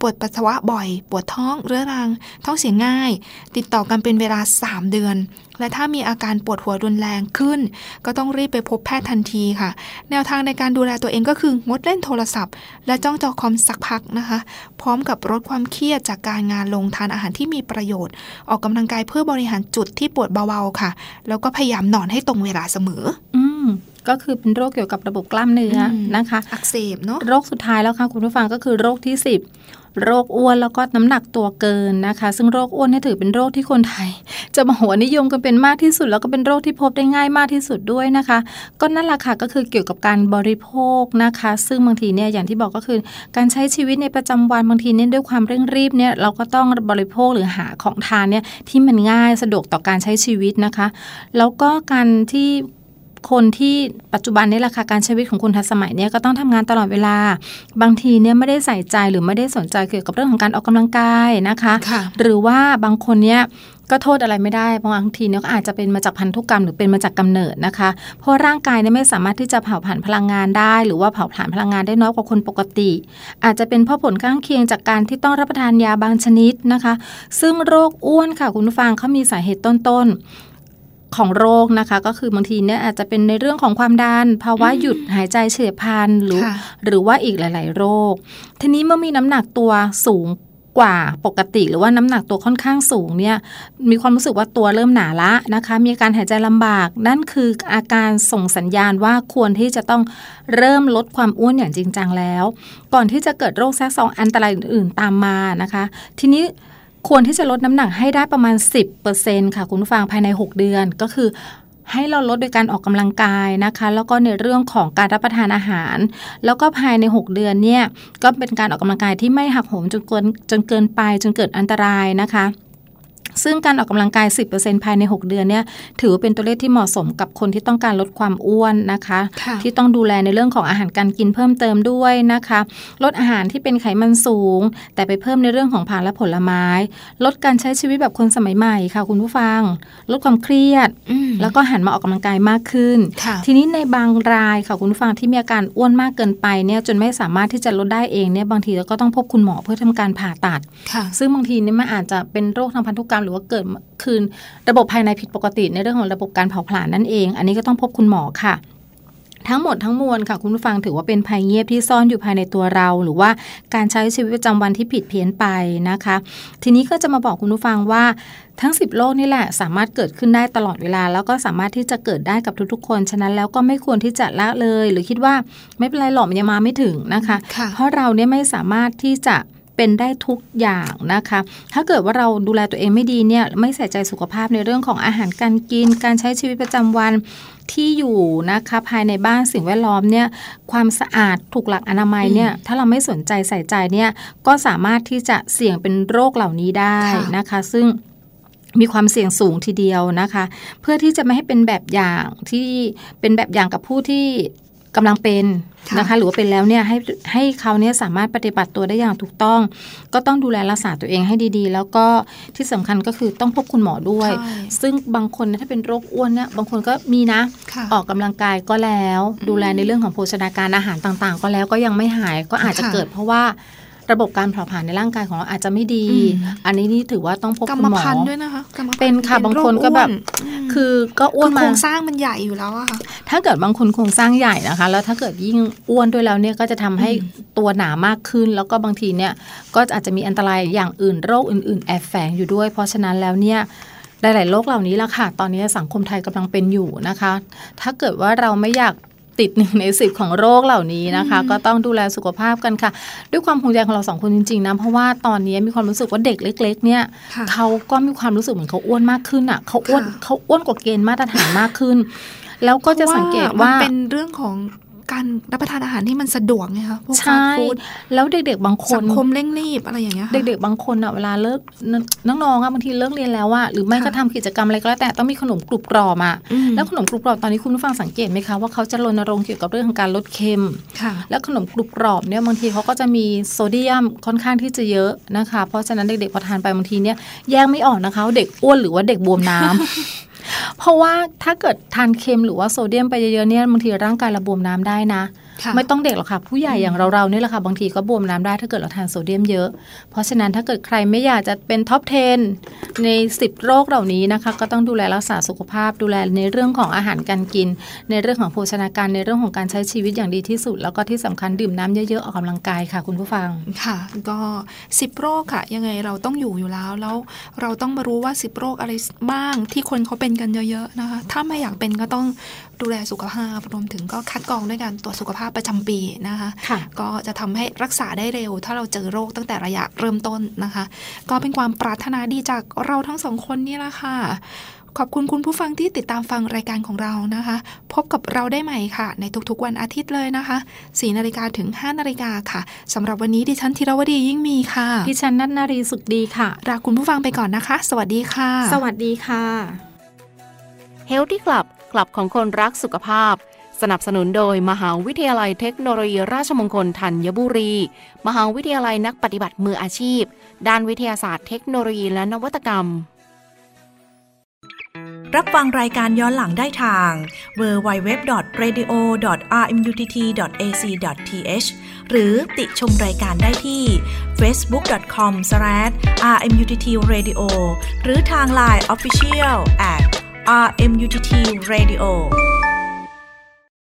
ปวดปัสสาวะบ่อย ปวดท้องเรื้อรัง ท้องเสียง่าย ติดต่อกันเป็นเวลา 3 เดือน และถ้ามีอาการปวดหัวรุนแรงขึ้น ก็ต้องรีบไปพบแพทย์ทันทีค่ะ แนวทางในการดูแลตัวเองก็คืองดเล่นโทรศัพท์ และจ้องจอคอมสักพักนะคะ พร้อมกับลดความเครียดจากการงานลงทานอาหารที่มีประโยชน์ ออกกำลังกายเพื่อบริหารจุดที่ปวดเบาๆค่ะ แล้วก็พยายามนอนให้ตรงเวลาเสมอ อืมก็คือเป็นโรคเกี่ยวกับระบบกล้ามเนื้ออมนะคะ อักเสบเนาะโรคสุดท้ายแล้วค่ะคุณผู้ฟังก็คือโรคที่ 10 โรคอ้วนแล้วก็น้ำหนักตัวเกินนะคะ ซึ่งโรคอ้วนเนี่ยถือเป็นโรคที่คนไทย จะมาหัวนิยมกันเป็นมากที่สุด แล้วก็เป็นโรคที่พบได้ง่ายมากที่สุดด้วยนะคะ ก็นั่นแหละค่ะก็คือเกี่ยวกับการบริโภคนะคะ ซึ่งบางทีเนี่ยอย่างที่บอกก็คือ การใช้ชีวิตในประจำวันบางทีเนี่ยด้วยความเร่งรีบเนี่ยเราก็ต้องบริโภคหรือหาของทานเนี่ยที่มันง่ายสะดวกต่อการใช้ชีวิตนะคะ แล้วก็การที่ คนที่ปัจจุบันนี้แหละค่ะการใช้ชีวิตของคนทันสมัยเนี่ยก็ต้องทำงานตลอดเวลา บางทีเนี่ยไม่ได้ใส่ใจหรือไม่ได้สนใจเกี่ยวกับเรื่องของการออกกำลังกายนะคะคะหรือว่าบางคนเนี่ยก็โทษอะไรไม่ได้บางทีเนี่ยก็อาจจะเป็นมาจากพันธุกรรมหรือเป็นมาจากกำเนิดนะคะ เพราะร่างกายเนี่ยไม่สามารถที่จะเผาผลาญพลังงานได้ หรือว่าเผาผลาญพลังงานได้น้อยกว่าคนปกติ อาจจะเป็นเพราะผลข้างเคียงจากการที่ต้องรับประทานยาบางชนิดนะคะ ซึ่งโรคอ้วนค่ะคุณฟังเขามีสาเหตุต้นๆ ของโรคนะคะ ก็คือบางทีเนี่ยอาจจะเป็นในเรื่องของความดันภาวะหยุดหายใจเฉียบพลันหรือค่ะหรือว่าอีกหลาย ๆ โรค ทีนี้เมื่อมีน้ำหนักตัวสูงกว่าปกติหรือว่าน้ำหนักตัวค่อนข้างสูงเนี่ยมีความรู้สึกว่าตัวเริ่มหนาละนะคะ มีอาการหายใจลำบาก นั่นคืออาการส่งสัญญาณว่าควรที่จะต้องเริ่มลดความอ้วนอย่างจริงจังแล้ว ก่อนที่จะเกิดโรคแทรกซ้อนอันตรายอื่นๆตามมานะคะ ทีนี้ ควรที่จะลดน้ำหนักให้ได้ประมาณ 10%ค่ะคุณฟังภายใน 6 เดือนก็คือให้เราลดโดยการออกกำลังกายนะคะ แล้วก็ในเรื่องของการรับประทานอาหาร แล้วก็ภายใน 6 เดือนเนี่ยก็เป็นการออกกำลังกายที่ไม่หักโหมจนเกินจนเกินไปจนเกิดอันตรายนะคะ ซึ่งการออกกำลังกาย 10%ภายใน 6 เดือนเนี่ยถือว่าเป็นตัวเลขที่เหมาะสมกับคนที่ต้องการลดความอ้วนนะคะคะที่ต้องดูแลในเรื่องของอาหารการกินเพิ่มเติมด้วยนะคะ ลดอาหารที่เป็นไขมันสูง แต่ไปเพิ่มในเรื่องของผักและผลไม้ ลดการใช้ชีวิตแบบคนสมัยใหม่ค่ะ คุณผู้ฟัง ลดความเครียด แล้วก็หันมาออกกำลังกายมากขึ้น ทีนี้ในบางรายค่ะคุณผู้ฟังที่มีอาการอ้วนมากเกินไปเนี่ยจนไม่สามารถที่จะลดได้เองเนี่ยบางทีเราก็ต้องพบคุณหมอเพื่อทำการผ่าตัด ซึ่งบางทีนี่มันอาจจะเป็นโรคทางพันธุกรรมหรือว่าเกิดคืนระบบภายในผิดปกติ ในเรื่องของระบบการเผาผลาญนั่นเอง อันนี้ก็ต้องพบคุณหมอค่ะทั้งหมดทั้งมวลค่ะคุณผู้ฟังถือว่าเป็นภัยเงียบที่ซ่อนอยู่ภายในตัวเรา หรือว่าการใช้ชีวิตประจำวันที่ผิดเพี้ยนไปนะคะ ทีนี้ก็จะมาบอกคุณผู้ฟังว่าทั้ง 10 โรคนี่แหละ สามารถเกิดขึ้นได้ตลอดเวลา แล้วก็สามารถที่จะเกิดได้กับทุกๆ คน ฉะนั้นแล้วก็ไม่ควรที่จะละเลย หรือคิดว่าไม่เป็นไรหรอกมันยังมาไม่ถึงนะคะเพราะเราเนี่ยไม่สามารถที่จะ เป็นได้ทุกอย่างนะคะ ถ้าเกิดว่าเราดูแลตัวเองไม่ดีเนี่ยไม่ใส่ใจสุขภาพในเรื่องของอาหารการกิน การใช้ชีวิตประจำวันที่อยู่นะคะภายในบ้านสิ่งแวดล้อมเนี่ยความสะอาดถูกหลักอนามัยเนี่ยถ้าเราไม่สนใจใส่ใจเนี่ยก็สามารถที่จะเสี่ยงเป็นโรคเหล่านี้ได้นะคะ ซึ่งมีความเสี่ยงสูงทีเดียวนะคะ เพื่อที่จะไม่ให้เป็นแบบอย่างที่เป็นแบบอย่างกับผู้ที่ กำลังเป็นนะคะหรือว่าเป็นแล้วเนี่ยให้ให้เขาเนี่ยสามารถปฏิบัติตัวได้อย่างถูกต้อง ก็ต้องดูแลรักษาตัวเองให้ดีๆ แล้วก็ที่สำคัญก็คือต้องพบคุณหมอด้วย ซึ่งบางคนถ้าเป็นโรคอ้วนเนี่ยบางคนก็มีนะ ออกกำลังกายก็แล้ว ดูแลในเรื่องของโภชนาการอาหารต่างๆ ก็แล้วก็ยังไม่หายก็อาจจะเกิดเพราะว่า ระบบการเผาผลาญในร่างกายของเราอาจจะไม่ดี อันนี้นี่ถือว่าต้องพบคุณหมอด้วยนะคะเป็นค่ะบางคนก็แบบ คือก็อ้วนมาโครงสร้างมันใหญ่อยู่แล้วอะค่ะถ้าเกิดบางคนโครงสร้างใหญ่นะคะ แล้วถ้าเกิดยิ่งอ้วนด้วยแล้วเนี่ยก็จะทำให้ตัวหนามากขึ้น แล้วก็บางทีเนี่ยก็อาจจะมีอันตรายอย่างอื่นโรคอื่น ๆ แอบแฝงอยู่ด้วย เพราะฉะนั้นแล้วเนี่ยหลาย ๆ โรคเหล่านี้ละค่ะ ตอนนี้สังคมไทยกำลังเป็นอยู่นะคะ ถ้าเกิดว่าเราไม่อยาก ติดหนึ่งในสิบของโรคเหล่านี้นะคะ ก็ต้องดูแลสุขภาพกันค่ะ ด้วยความห่วงใยของเราสองคนจริงๆนะเพราะว่าตอนนี้มีความรู้สึกว่าเด็กเล็ก ๆ เนี่ยเขาก็มีความรู้สึกเหมือนเขาอ้วนมากขึ้นอะเขาอ้วนเขาอ้วนกว่าเกณฑ์มาตรฐานมากขึ้น แล้วก็จะสังเกตว่าเป็นเรื่องของ การรับประทานอาหารที่มันสะดวกไงคะพวกฟาสต์ฟู้ดแล้วเด็ก ๆ บางคนสังคมเร่งรีบอะไรอย่างเงี้ยเด็ก ๆ บางคนอะเวลาเลิกน้องๆอะบางทีเลิกเรียนแล้วอะหรือไม่ก็ทำกิจกรรมอะไรก็แล้วแต่ต้องมีขนมกรุบกรอบอะแล้วขนมกรุบกรอบตอนนี้คุณผู้ฟังสังเกตไหมคะว่าเขาจะรณรงค์เกี่ยวกับเรื่องของการลดเค็มแล้วขนมกรุบกรอบเนี่ยบางทีเขาก็จะมีโซเดียมค่อนข้างที่จะเยอะนะคะ เพราะฉะนั้นเด็กๆพอทานไปบางทีเนี่ยแยกไม่ออกนะคะเด็กอ้วนหรือว่าเด็กบวมน้ำ เพราะว่าถ้าเกิดทานเค็มหรือว่าโซเดียมไปเยอะๆเนี่ยบางทีร่างกายระบวมน้ำได้นะ ไม่ต้องเด็กหรอกค่ะ ผู้ใหญ่อย่างเราๆนี่แหละค่ะ บางทีก็บวมน้ำได้ถ้าเกิดเราทานโซเดียมเยอะ เพราะฉะนั้นถ้าเกิดใครไม่อยากจะเป็นท็อป 10 ใน 10 โรคเหล่านี้นะคะ ก็ต้องดูแลรักษาสุขภาพ ดูแลในเรื่องของอาหารการกิน ในเรื่องของโภชนาการในเรื่องของการใช้ชีวิตอย่างดีที่สุด แล้วก็ที่สำคัญดื่มน้ำเยอะๆออกกำลังกายค่ะ คุณผู้ฟังค่ะ ก็ 10 โรคค่ะ ยังไงเราต้องอยู่อยู่แล้วแล้วเราต้องมารู้ว่า 10 โรคอะไรบ้างที่คนเขาเป็นกันเยอะๆนะคะ ถ้าไม่อยากเป็นก็ต้อง ดูแลสุขภาพรวมถึงก็คัดกรองด้วยการตรวจสุขภาพประจำปีนะคะคะก็จะทำให้รักษาได้เร็ว ถ้าเราเจอโรคตั้งแต่ระยะเริ่มต้นนะคะ ก็เป็นความปรารถนาดีจากเราทั้งสองคนนี่แหละค่ะขอบคุณคุณผู้ฟังที่ติดตามฟังรายการของเรานะคะ พบกับเราได้ใหม่ค่ะ ในทุกๆวันอาทิตย์เลยนะคะ4นาฬิกาถึง 5นาฬิกาค่ะสำหรับวันนี้ดิฉันธีรวดียิ่งมีค่ะ ดิฉันนัทนารีสุขดีค่ะลาคุณผู้ฟังไปก่อนนะคะ สวัสดีค่ะ สวัสดีค่ะ Healthy Club คลับของคนรักสุขภาพ สนับสนุนโดยมหาวิทยาลัยเทคโนโลยีราชมงคลธัญบุรี มหาวิทยาลัยนักปฏิบัติมืออาชีพ ด้านวิทยาศาสตร์เทคโนโลยีและนวัตกรรมรับฟังรายการย้อนหลังได้ทาง www.radio.rmutt.ac.th หรือติชมรายการได้ที่ facebook.com/rmuttradio หรือทาง Line Official@ RMUTT Radio